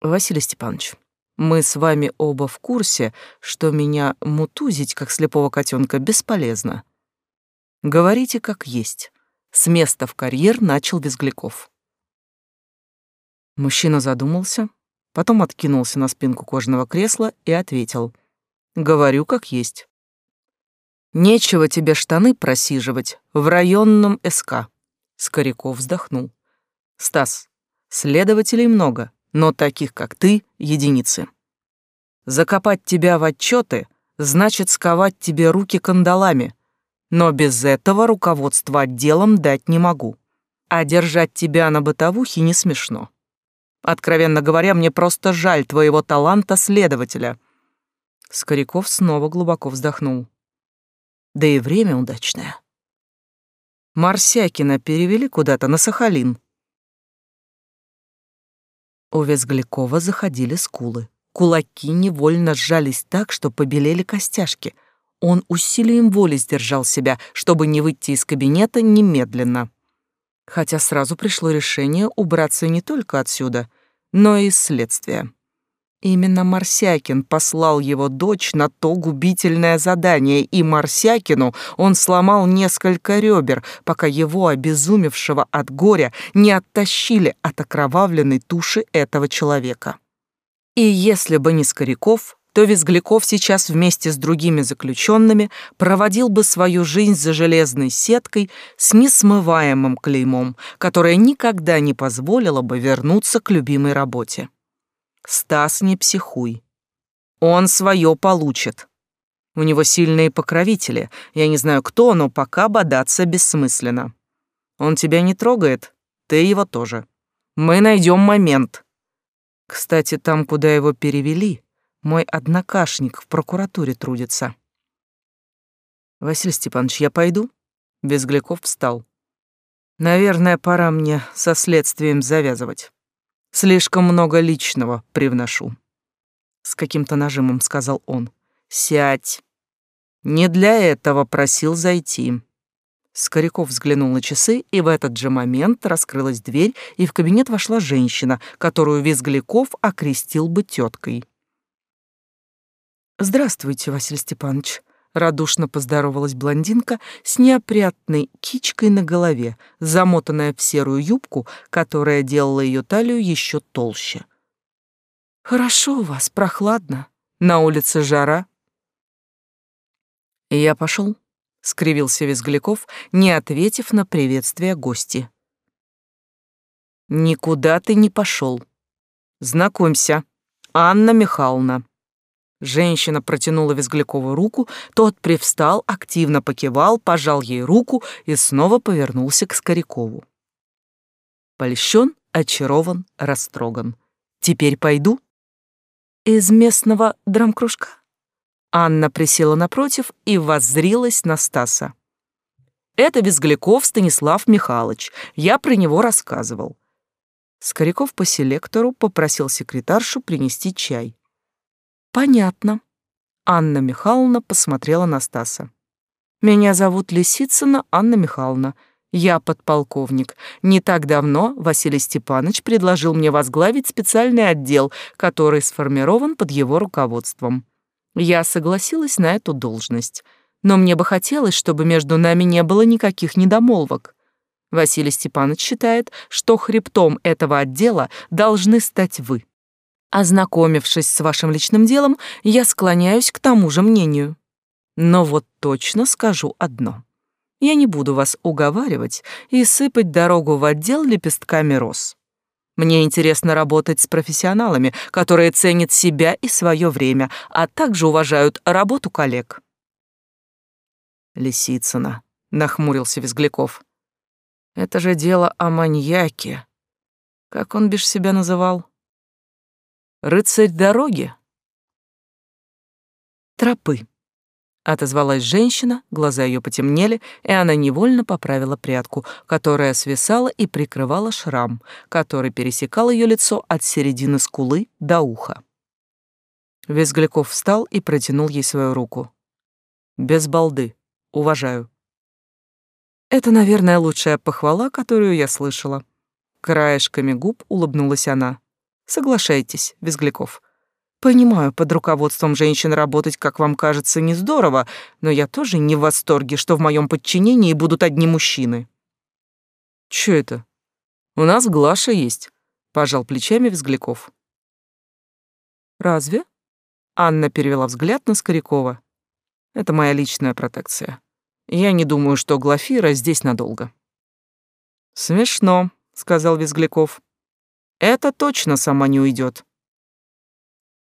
«Василий Степанович, мы с вами оба в курсе, что меня мутузить, как слепого котенка, бесполезно. Говорите как есть. С места в карьер начал Безгляков. Мужчина задумался, потом откинулся на спинку кожаного кресла и ответил. Говорю как есть. Нечего тебе штаны просиживать в районном СК. Скоряков вздохнул. Стас, следователей много, но таких, как ты, единицы. Закопать тебя в отчеты значит сковать тебе руки кандалами, но без этого руководство отделом дать не могу. А держать тебя на бытовухе не смешно. Откровенно говоря, мне просто жаль твоего таланта следователя. Скоряков снова глубоко вздохнул. Да и время удачное. Марсякина перевели куда-то на Сахалин. У Визглякова заходили скулы. Кулаки невольно сжались так, что побелели костяшки — он усилием воли сдержал себя, чтобы не выйти из кабинета немедленно. Хотя сразу пришло решение убраться не только отсюда, но и из следствия. Именно Марсякин послал его дочь на то губительное задание, и Марсякину он сломал несколько ребер, пока его, обезумевшего от горя, не оттащили от окровавленной туши этого человека. И если бы не Скоряков, то Визгляков сейчас вместе с другими заключенными проводил бы свою жизнь за железной сеткой с несмываемым клеймом, которое никогда не позволило бы вернуться к любимой работе. Стас, не психуй. Он свое получит. У него сильные покровители. Я не знаю кто, но пока бодаться бессмысленно. Он тебя не трогает, ты его тоже. Мы найдем момент. Кстати, там, куда его перевели, мой однокашник в прокуратуре трудится. Василий Степанович, я пойду? Безгляков встал. Наверное, пора мне со следствием завязывать. Слишком много личного привношу. С каким-то нажимом сказал он. Сядь. Не для этого просил зайти. Скоряков взглянул на часы, и в этот же момент раскрылась дверь, и в кабинет вошла женщина, которую Визгляков окрестил бы теткой. «Здравствуйте, Василий Степанович», — радушно поздоровалась блондинка с неопрятной кичкой на голове, замотанная в серую юбку, которая делала ее талию еще толще. «Хорошо у вас, прохладно. На улице жара». «Я пошел», — скривился Визгляков, не ответив на приветствие гости. «Никуда ты не пошел. Знакомься, Анна Михайловна». Женщина протянула Визглякову руку, тот привстал, активно покивал, пожал ей руку и снова повернулся к Скорякову. Польщен, очарован, растроган. «Теперь пойду?» «Из местного драмкружка?» Анна присела напротив и воззрилась на Стаса. «Это Визгляков Станислав Михайлович. Я про него рассказывал». Скоряков по селектору попросил секретаршу принести чай. Понятно. Анна Михайловна посмотрела на Стаса. Меня зовут Лисицына Анна Михайловна. Я подполковник. Не так давно Василий Степанович предложил мне возглавить специальный отдел, который сформирован под его руководством. Я согласилась на эту должность. Но мне бы хотелось, чтобы между нами не было никаких недомолвок. Василий Степанович считает, что хребтом этого отдела должны стать вы. Ознакомившись с вашим личным делом, я склоняюсь к тому же мнению. Но вот точно скажу одно. Я не буду вас уговаривать и сыпать дорогу в отдел лепестками роз. Мне интересно работать с профессионалами, которые ценят себя и свое время, а также уважают работу коллег. Лисицына, нахмурился Визгляков. Это же дело о маньяке. Как он бишь себя называл? Рыцарь дороги? Тропы. Отозвалась женщина, глаза ее потемнели, и она невольно поправила прядку, которая свисала и прикрывала шрам, который пересекал ее лицо от середины скулы до уха. Визгляков встал и протянул ей свою руку. «Без балды. Уважаю». Это, наверное, лучшая похвала, которую я слышала. Краешками губ улыбнулась она. Соглашайтесь, Визгляков. Понимаю, под руководством женщин работать, как вам кажется, не здорово, но я тоже не в восторге, что в моем подчинении будут одни мужчины. Чё это? У нас Глаша есть, пожал плечами Взгляков. Разве? Анна перевела взгляд на Скорякова. Это моя личная протекция. Я не думаю, что Глафира здесь надолго. Смешно, сказал Визгляков. Это точно сама не уйдет.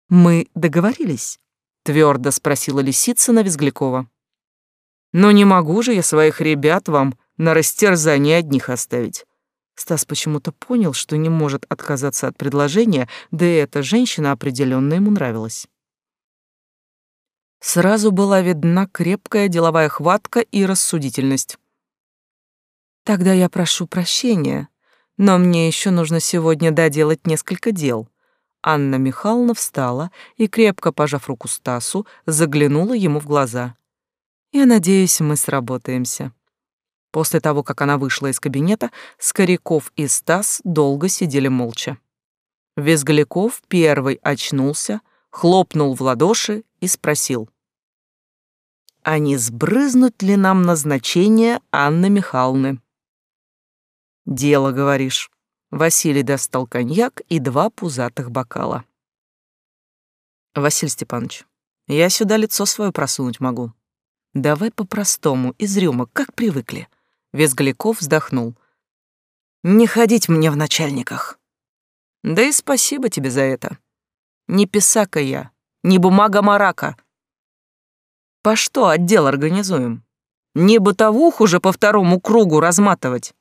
«Мы договорились?» — твердо спросила Лисицына Визглякова. «Но не могу же я своих ребят вам на растерзание одних оставить». Стас почему-то понял, что не может отказаться от предложения, да и эта женщина определенно ему нравилась. Сразу была видна крепкая деловая хватка и рассудительность. «Тогда я прошу прощения, но мне еще нужно сегодня доделать несколько дел», Анна Михайловна встала и, крепко пожав руку Стасу, заглянула ему в глаза. «Я надеюсь, мы сработаемся». После того, как она вышла из кабинета, Скоряков и Стас долго сидели молча. Визгляков первый очнулся, хлопнул в ладоши и спросил. «А не сбрызнут ли нам назначение Анны Михайловны?» «Дело, говоришь». Василий достал коньяк и два пузатых бокала. «Василий Степанович, я сюда лицо свое просунуть могу. Давай по-простому, из рюмок, как привыкли». Визгляков вздохнул. «Не ходить мне в начальниках». «Да и спасибо тебе за это. Не писака я, не бумага-марака. По что отдел организуем? Не бытовуху же по второму кругу разматывать».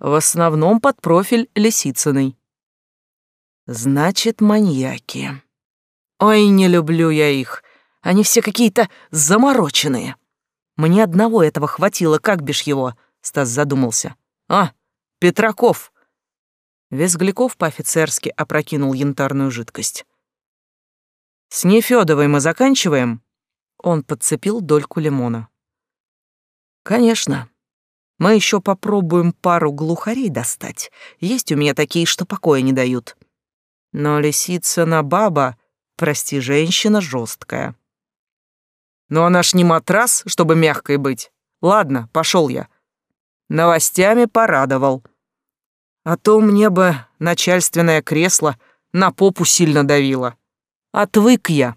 В основном под профиль Лисицыной. Значит, маньяки. Ой, не люблю я их. Они все какие-то замороченные. Мне одного этого хватило, как бишь его, Стас задумался. А, Петраков. Визгляков по-офицерски опрокинул янтарную жидкость. С Нефёдовой мы заканчиваем? Он подцепил дольку лимона. Конечно. Мы еще попробуем пару глухарей достать. Есть у меня такие, что покоя не дают. Но лисица на баба, прости, женщина жесткая. Но она ж не матрас, чтобы мягкой быть. Ладно, пошел я. Новостями порадовал. А то мне бы начальственное кресло на попу сильно давило. Отвык я.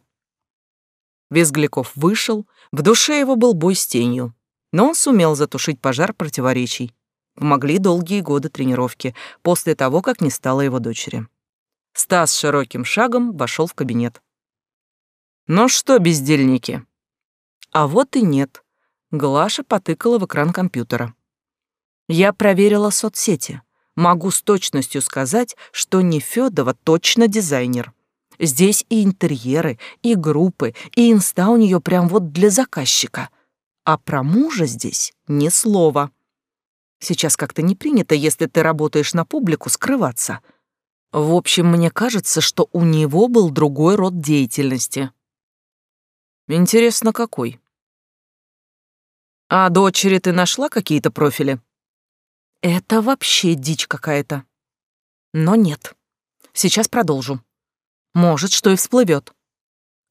Визгляков вышел, в душе его был бой с тенью. Но он сумел затушить пожар противоречий. Помогли долгие годы тренировки после того, как не стало его дочери. Стас широким шагом вошел в кабинет. «Ну что, бездельники?» А вот и нет. Глаша потыкала в экран компьютера. Я проверила соцсети. Могу с точностью сказать, что Нефёдова точно дизайнер. Здесь и интерьеры, и группы, и инста у нее прям вот для заказчика — а про мужа здесь ни слова. Сейчас как-то не принято, если ты работаешь на публику, скрываться. В общем, мне кажется, что у него был другой род деятельности. Интересно, какой? А дочери ты нашла какие-то профили? Это вообще дичь какая-то. Но нет. Сейчас продолжу. Может, что и всплывет.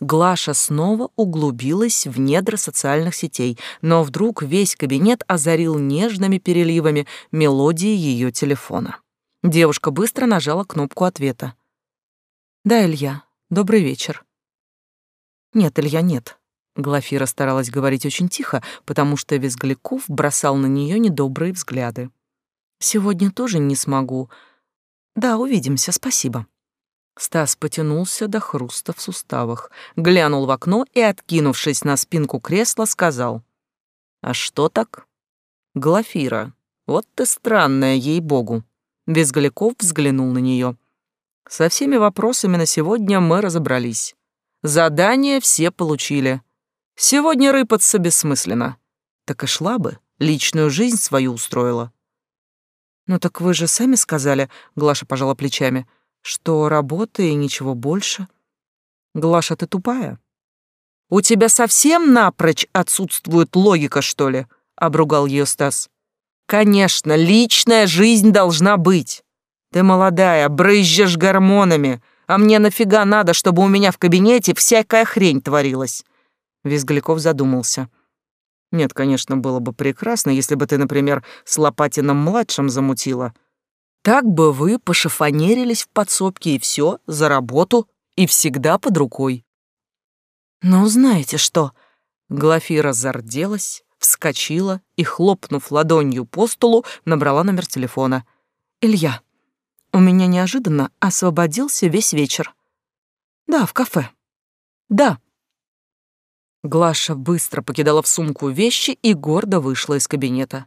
Глаша снова углубилась в недра социальных сетей, но вдруг весь кабинет озарил нежными переливами мелодии ее телефона. Девушка быстро нажала кнопку ответа. «Да, Илья, добрый вечер». «Нет, Илья, нет». Глафира старалась говорить очень тихо, потому что Визгляков бросал на нее недобрые взгляды. «Сегодня тоже не смогу. Да, увидимся, спасибо». Стас потянулся до хруста в суставах, глянул в окно и, откинувшись на спинку кресла, сказал. «А что так?» «Глафира, вот ты странная, ей-богу». Визгляков взглянул на нее. Со всеми вопросами на сегодня мы разобрались. Задания все получили. Сегодня рыпаться бессмысленно. Так и шла бы, личную жизнь свою устроила. «Ну так вы же сами сказали», — Глаша пожала плечами, «что работа и ничего больше». «Глаша, ты тупая?» «У тебя совсем напрочь отсутствует логика, что ли?» — обругал ее Стас. «Конечно, личная жизнь должна быть. Ты молодая, брызжешь гормонами, а мне нафига надо, чтобы у меня в кабинете всякая хрень творилась?» Визгляков задумался. «Нет, конечно, было бы прекрасно, если бы ты, например, с Лопатиным-младшим замутила. Так бы вы пошифонерились в подсобке, и все, за работу, и всегда под рукой». «Ну, знаете что?» Глафира зарделась, вскочила и, хлопнув ладонью по столу, набрала номер телефона. «Илья, у меня неожиданно освободился весь вечер. Да, в кафе. Да. Глаша быстро покидала в сумку вещи и гордо вышла из кабинета.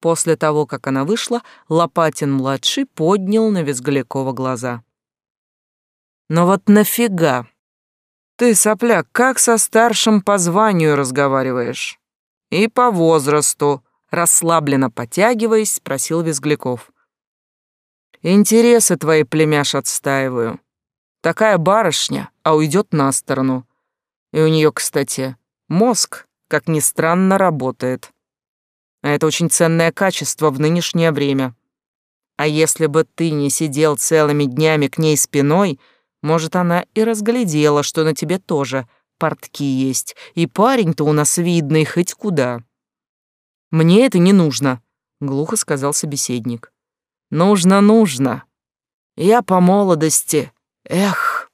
После того, как она вышла, Лопатин-младший поднял на Визглякова глаза. «Но вот нафига? Ты, сопляк, как со старшим по званию разговариваешь?» «И по возрасту», — расслабленно потягиваясь, спросил Визгляков. Интересы твои, племяш, отстаиваю. Такая барышня, а уйдет на сторону. И у нее, кстати, мозг, как ни странно, работает. А это очень ценное качество в нынешнее время. А если бы ты не сидел целыми днями к ней спиной, может, она и разглядела, что на тебе тоже портки есть, и парень-то у нас видный хоть куда. Мне это не нужно, глухо сказал собеседник. Нужно, нужно. Я по молодости. Эх.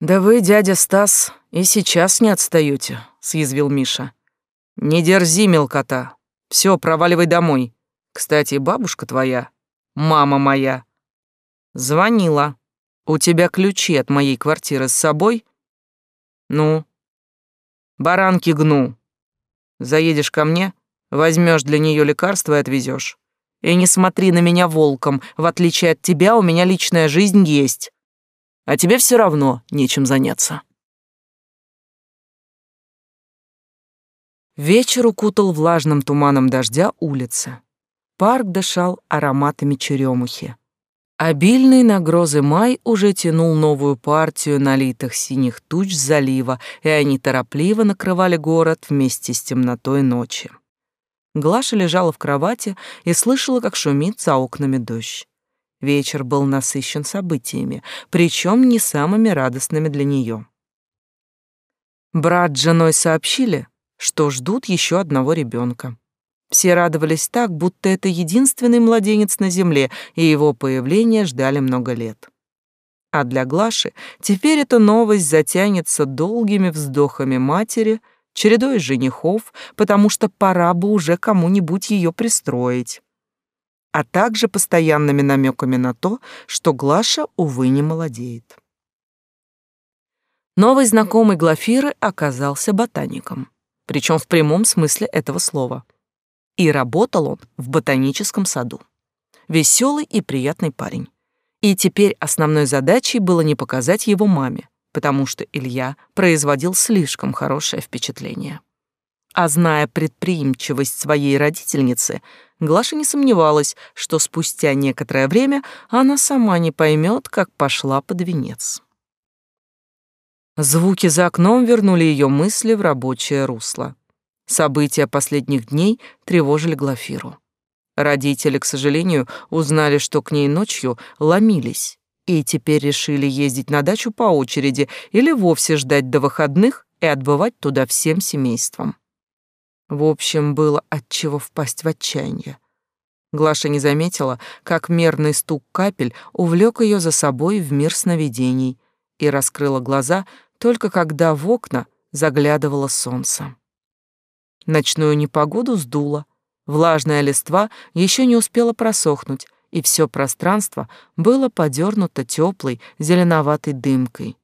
Да вы, дядя Стас, и сейчас не отстаете, съязвил Миша. Не дерзи, мелкота. Все, проваливай домой. Кстати, бабушка твоя, мама моя, звонила. У тебя ключи от моей квартиры с собой? Ну, баранки гну. Заедешь ко мне, возьмешь для нее лекарство и отвезешь. И не смотри на меня волком, в отличие от тебя у меня личная жизнь есть. А тебе все равно нечем заняться. Вечер укутал влажным туманом дождя улицы. Парк дышал ароматами черемухи. Обильный на грозы май уже тянул новую партию налитых синих туч залива, и они торопливо накрывали город вместе с темнотой ночи. Глаша лежала в кровати и слышала, как шумит за окнами дождь. Вечер был насыщен событиями, причем не самыми радостными для нее. Брат с женой сообщили, что ждут еще одного ребенка. Все радовались так, будто это единственный младенец на земле, и его появление ждали много лет. А для Глаши теперь эта новость затянется долгими вздохами матери — чередой женихов, потому что пора бы уже кому-нибудь ее пристроить, а также постоянными намеками на то, что Глаша, увы, не молодеет. Новый знакомый Глафиры оказался ботаником, причем в прямом смысле этого слова. И работал он в ботаническом саду. Веселый и приятный парень. И теперь основной задачей было не показать его маме, потому что Илья производил слишком хорошее впечатление. А зная предприимчивость своей родительницы, Глаша не сомневалась, что спустя некоторое время она сама не поймет, как пошла под венец. Звуки за окном вернули ее мысли в рабочее русло. События последних дней тревожили Глафиру. Родители, к сожалению, узнали, что к ней ночью ломились, и теперь решили ездить на дачу по очереди или вовсе ждать до выходных и отбывать туда всем семейством. В общем, было от чего впасть в отчаяние. Глаша не заметила, как мерный стук капель увлек ее за собой в мир сновидений и раскрыла глаза только когда в окна заглядывало солнце. Ночную непогоду сдуло, влажная листва еще не успела просохнуть, и все пространство было подернуто теплой зеленоватой дымкой.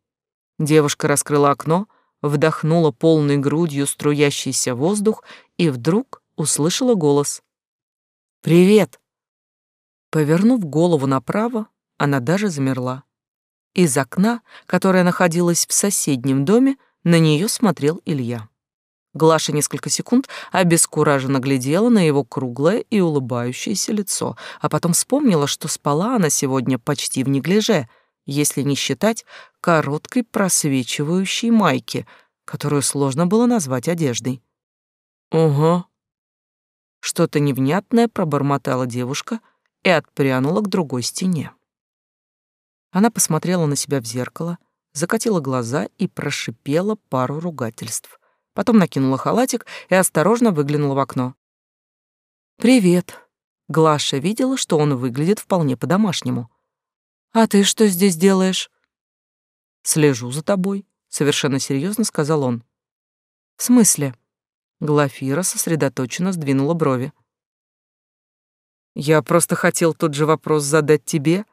Девушка раскрыла окно, вдохнула полной грудью струящийся воздух и вдруг услышала голос. «Привет!» Повернув голову направо, она даже замерла. Из окна, которое находилось в соседнем доме, на нее смотрел Илья. Глаша несколько секунд обескураженно глядела на его круглое и улыбающееся лицо, а потом вспомнила, что спала она сегодня почти в неглиже, если не считать короткой просвечивающей майки, которую сложно было назвать одеждой. «Ого!» Что-то невнятное пробормотала девушка и отпрянула к другой стене. Она посмотрела на себя в зеркало, закатила глаза и прошипела пару ругательств. Потом накинула халатик и осторожно выглянула в окно. «Привет». Глаша видела, что он выглядит вполне по-домашнему. «А ты что здесь делаешь?» «Слежу за тобой», — совершенно серьезно сказал он. «В смысле?» Глафира сосредоточенно сдвинула брови. «Я просто хотел тот же вопрос задать тебе.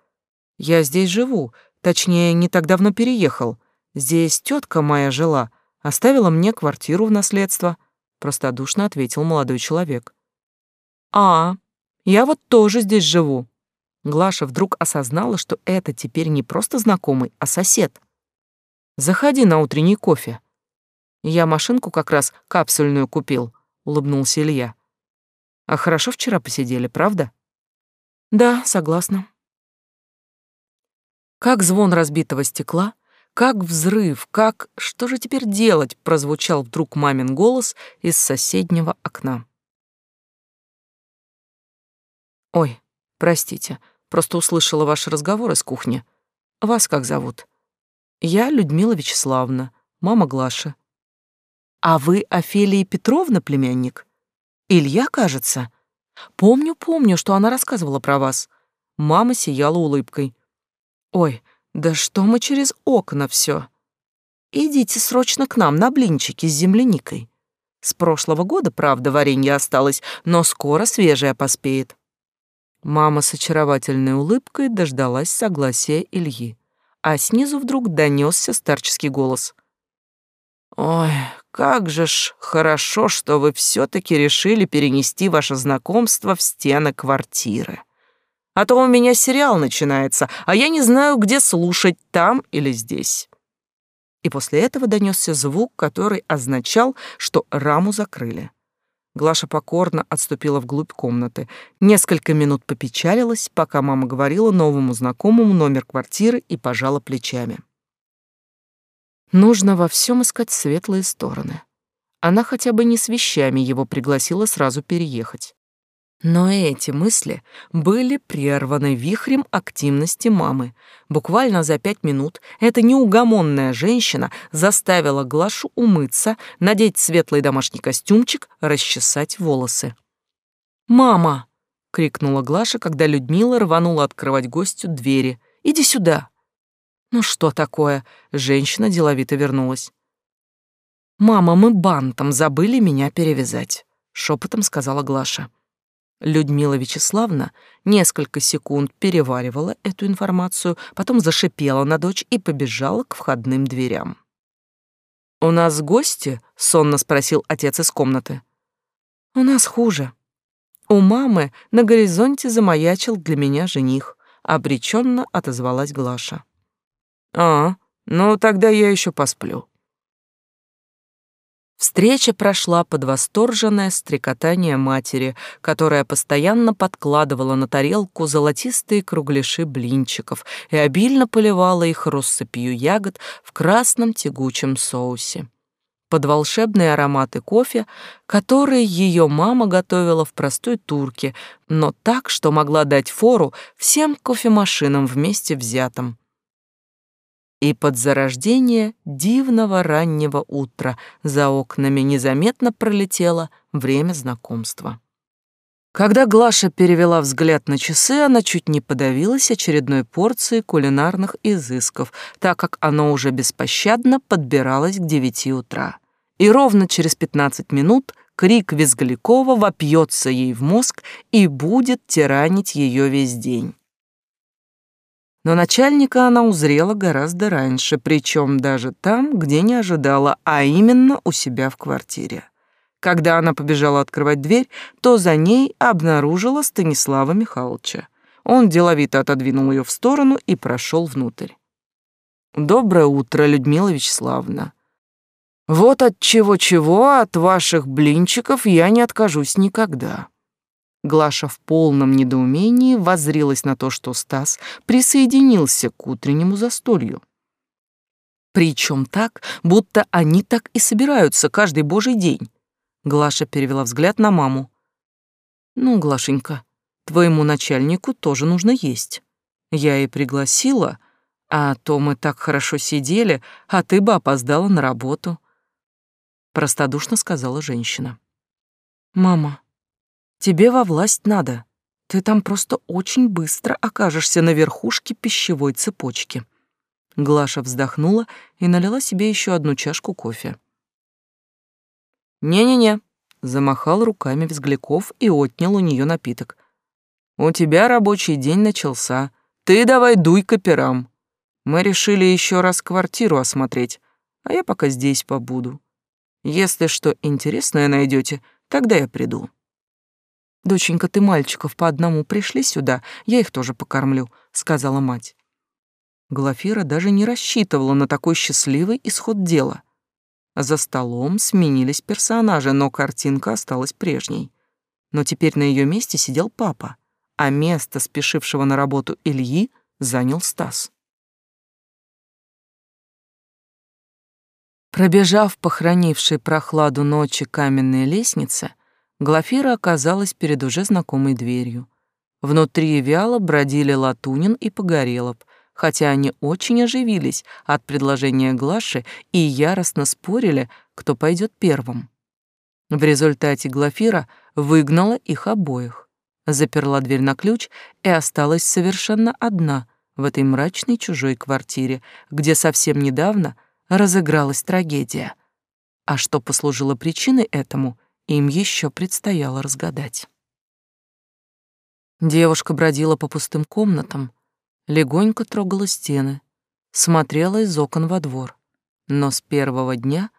Я здесь живу, точнее, не так давно переехал. Здесь тетка моя жила, оставила мне квартиру в наследство», — простодушно ответил молодой человек. «А, я вот тоже здесь живу». Глаша вдруг осознала, что это теперь не просто знакомый, а сосед. «Заходи на утренний кофе», я машинку как раз капсульную купил, улыбнулся Илья. А хорошо вчера посидели, правда? Да, согласна. Как звон разбитого стекла, как взрыв, как... Что же теперь делать? Прозвучал вдруг мамин голос из соседнего окна. Ой, простите, просто услышала ваш разговор из кухни. Вас как зовут? Я Людмила Вячеславовна, мама Глаши. А вы Офелия Петровна, племянник? Илья, кажется. Помню, помню, что она рассказывала про вас. Мама сияла улыбкой. Ой, да что мы через окна все. Идите срочно к нам на блинчики с земляникой. С прошлого года, правда, варенье осталось, но скоро свежее поспеет. Мама с очаровательной улыбкой дождалась согласия Ильи, а снизу вдруг донесся старческий голос. «Ой, как же ж хорошо, что вы все-таки решили перенести ваше знакомство в стены квартиры. А то у меня сериал начинается, а я не знаю, где слушать, там или здесь». И после этого донесся звук, который означал, что раму закрыли. Глаша покорно отступила вглубь комнаты. Несколько минут попечалилась, пока мама говорила новому знакомому номер квартиры и пожала плечами. Нужно во всем искать светлые стороны. Она хотя бы не с вещами его пригласила сразу переехать. Но эти мысли были прерваны вихрем активности мамы. Буквально за пять минут эта неугомонная женщина заставила Глашу умыться, надеть светлый домашний костюмчик, расчесать волосы. «Мама!» — крикнула Глаша, когда Людмила рванула открывать гостю двери. «Иди сюда!» «Ну что такое?» — женщина деловито вернулась. «Мама, мы бантом забыли меня перевязать», — шепотом сказала Глаша. Людмила Вячеславна несколько секунд переваривала эту информацию, потом зашипела на дочь и побежала к входным дверям. «У нас гости?» — сонно спросил отец из комнаты. «У нас хуже. У мамы на горизонте замаячил для меня жених», — обреченно отозвалась Глаша. «А, ну тогда я еще посплю». Встреча прошла под восторженное стрекотание матери, которая постоянно подкладывала на тарелку золотистые кругляши блинчиков и обильно поливала их россыпью ягод в красном тягучем соусе. Под волшебные ароматы кофе, которые ее мама готовила в простой турке, но так, что могла дать фору всем кофемашинам вместе взятым и под зарождение дивного раннего утра за окнами незаметно пролетело время знакомства. Когда Глаша перевела взгляд на часы, она чуть не подавилась очередной порцией кулинарных изысков, так как оно уже беспощадно подбиралось к девяти утра. И ровно через пятнадцать минут крик Визгалякова вопьется ей в мозг и будет тиранить ее весь день. Но начальника она узрела гораздо раньше, причем даже там, где не ожидала, а именно у себя в квартире. Когда она побежала открывать дверь, то за ней обнаружила Станислава Михайловича. Он деловито отодвинул ее в сторону и прошел внутрь. «Доброе утро, Людмила Вячеславовна. Вот от чего-чего, от ваших блинчиков я не откажусь никогда». Глаша в полном недоумении воззрилась на то, что Стас присоединился к утреннему застолью. Причем так, будто они так и собираются каждый божий день. Глаша перевела взгляд на маму. «Ну, Глашенька, твоему начальнику тоже нужно есть. Я и пригласила, а то мы так хорошо сидели, а ты бы опоздала на работу», — простодушно сказала женщина. «Мама, тебе во власть надо. Ты там просто очень быстро окажешься на верхушке пищевой цепочки». Глаша вздохнула и налила себе еще одну чашку кофе. «Не-не-не», — замахал руками Взгляков и отнял у нее напиток. «У тебя рабочий день начался. Ты давай дуй к операм. Мы решили еще раз квартиру осмотреть, а я пока здесь побуду. Если что интересное найдете, тогда я приду». «Доченька, ты мальчиков по одному пришли сюда, я их тоже покормлю», — сказала мать. Глафира даже не рассчитывала на такой счастливый исход дела. За столом сменились персонажи, но картинка осталась прежней. Но теперь на ее месте сидел папа, а место спешившего на работу Ильи занял Стас. Пробежав по хранившей прохладу ночи каменной лестнице, Глафира оказалась перед уже знакомой дверью. Внутри вяло бродили Латунин и Погорелов, хотя они очень оживились от предложения Глаши и яростно спорили, кто пойдет первым. В результате Глафира выгнала их обоих, заперла дверь на ключ и осталась совершенно одна в этой мрачной чужой квартире, где совсем недавно разыгралась трагедия. А что послужило причиной этому, им еще предстояло разгадать. Девушка бродила по пустым комнатам, легонько трогала стены, смотрела из окон во двор. Но с первого дня,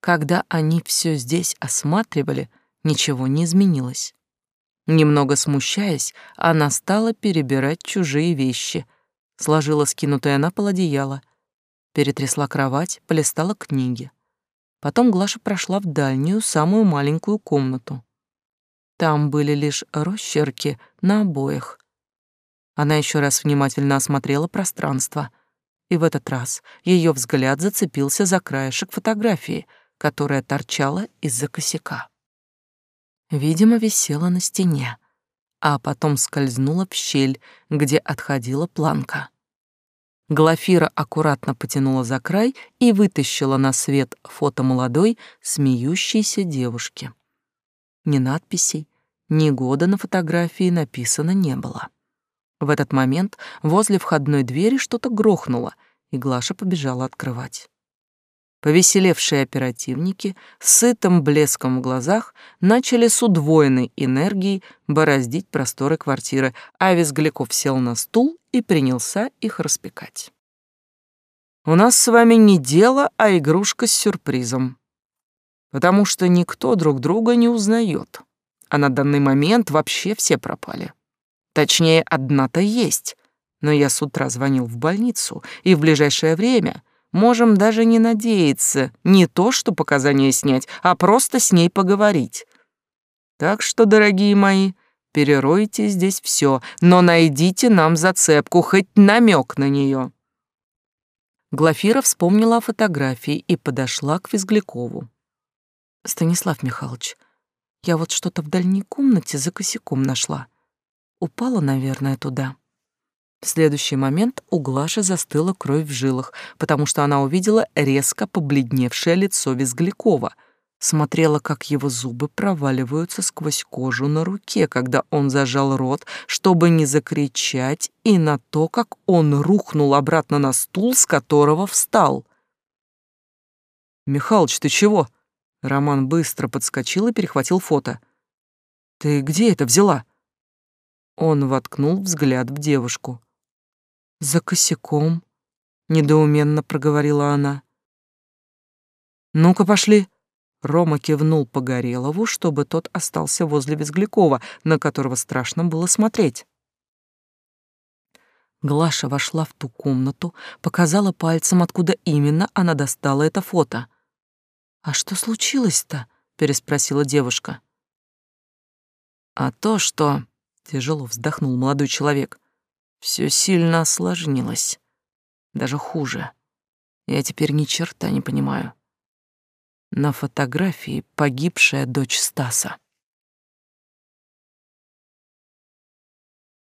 когда они все здесь осматривали, ничего не изменилось. Немного смущаясь, она стала перебирать чужие вещи, сложила скинутое на пол одеяло, перетрясла кровать, полистала книги. Потом Глаша прошла в дальнюю, самую маленькую комнату. Там были лишь росчерки на обоях, она еще раз внимательно осмотрела пространство, и в этот раз ее взгляд зацепился за краешек фотографии, которая торчала из-за косяка. Видимо, висела на стене, а потом скользнула в щель, где отходила планка. Глафира аккуратно потянула за край и вытащила на свет фото молодой, смеющейся девушки. Ни надписей, ни года на фотографии написано не было. В этот момент возле входной двери что-то грохнуло, и Глаша побежала открывать. Повеселевшие оперативники с сытым блеском в глазах начали с удвоенной энергией бороздить просторы квартиры, а Визгляков сел на стул и принялся их распекать. «У нас с вами не дело, а игрушка с сюрпризом. Потому что никто друг друга не узнает, а на данный момент вообще все пропали. Точнее, одна-то есть. Но я с утра звонил в больницу, и в ближайшее время можем даже не надеяться не то, что показания снять, а просто с ней поговорить. Так что, дорогие мои, переройте здесь все, но найдите нам зацепку, хоть намек на нее. Глафира вспомнила о фотографии и подошла к Визглякову. «Станислав Михайлович, я вот что-то в дальней комнате за косяком нашла. Упала, наверное, туда. В следующий момент у Глаши застыла кровь в жилах, потому что она увидела резко побледневшее лицо Визглякова, смотрела, как его зубы проваливаются сквозь кожу на руке, когда он зажал рот, чтобы не закричать, и на то, как он рухнул обратно на стул, с которого встал. «Михалыч, ты чего?» Роман быстро подскочил и перехватил фото. «Ты где это взяла?» Он воткнул взгляд в девушку. «За косяком», — недоуменно проговорила она. «Ну-ка, пошли!» Рома кивнул Погорелову, чтобы тот остался возле Безглякова, на которого страшно было смотреть. Глаша вошла в ту комнату, показала пальцем, откуда именно она достала это фото. «А что случилось-то?» — переспросила девушка. «А то, что...» — тяжело вздохнул молодой человек. «Все сильно осложнилось. Даже хуже. Я теперь ни черта не понимаю». На фотографии погибшая дочь Стаса.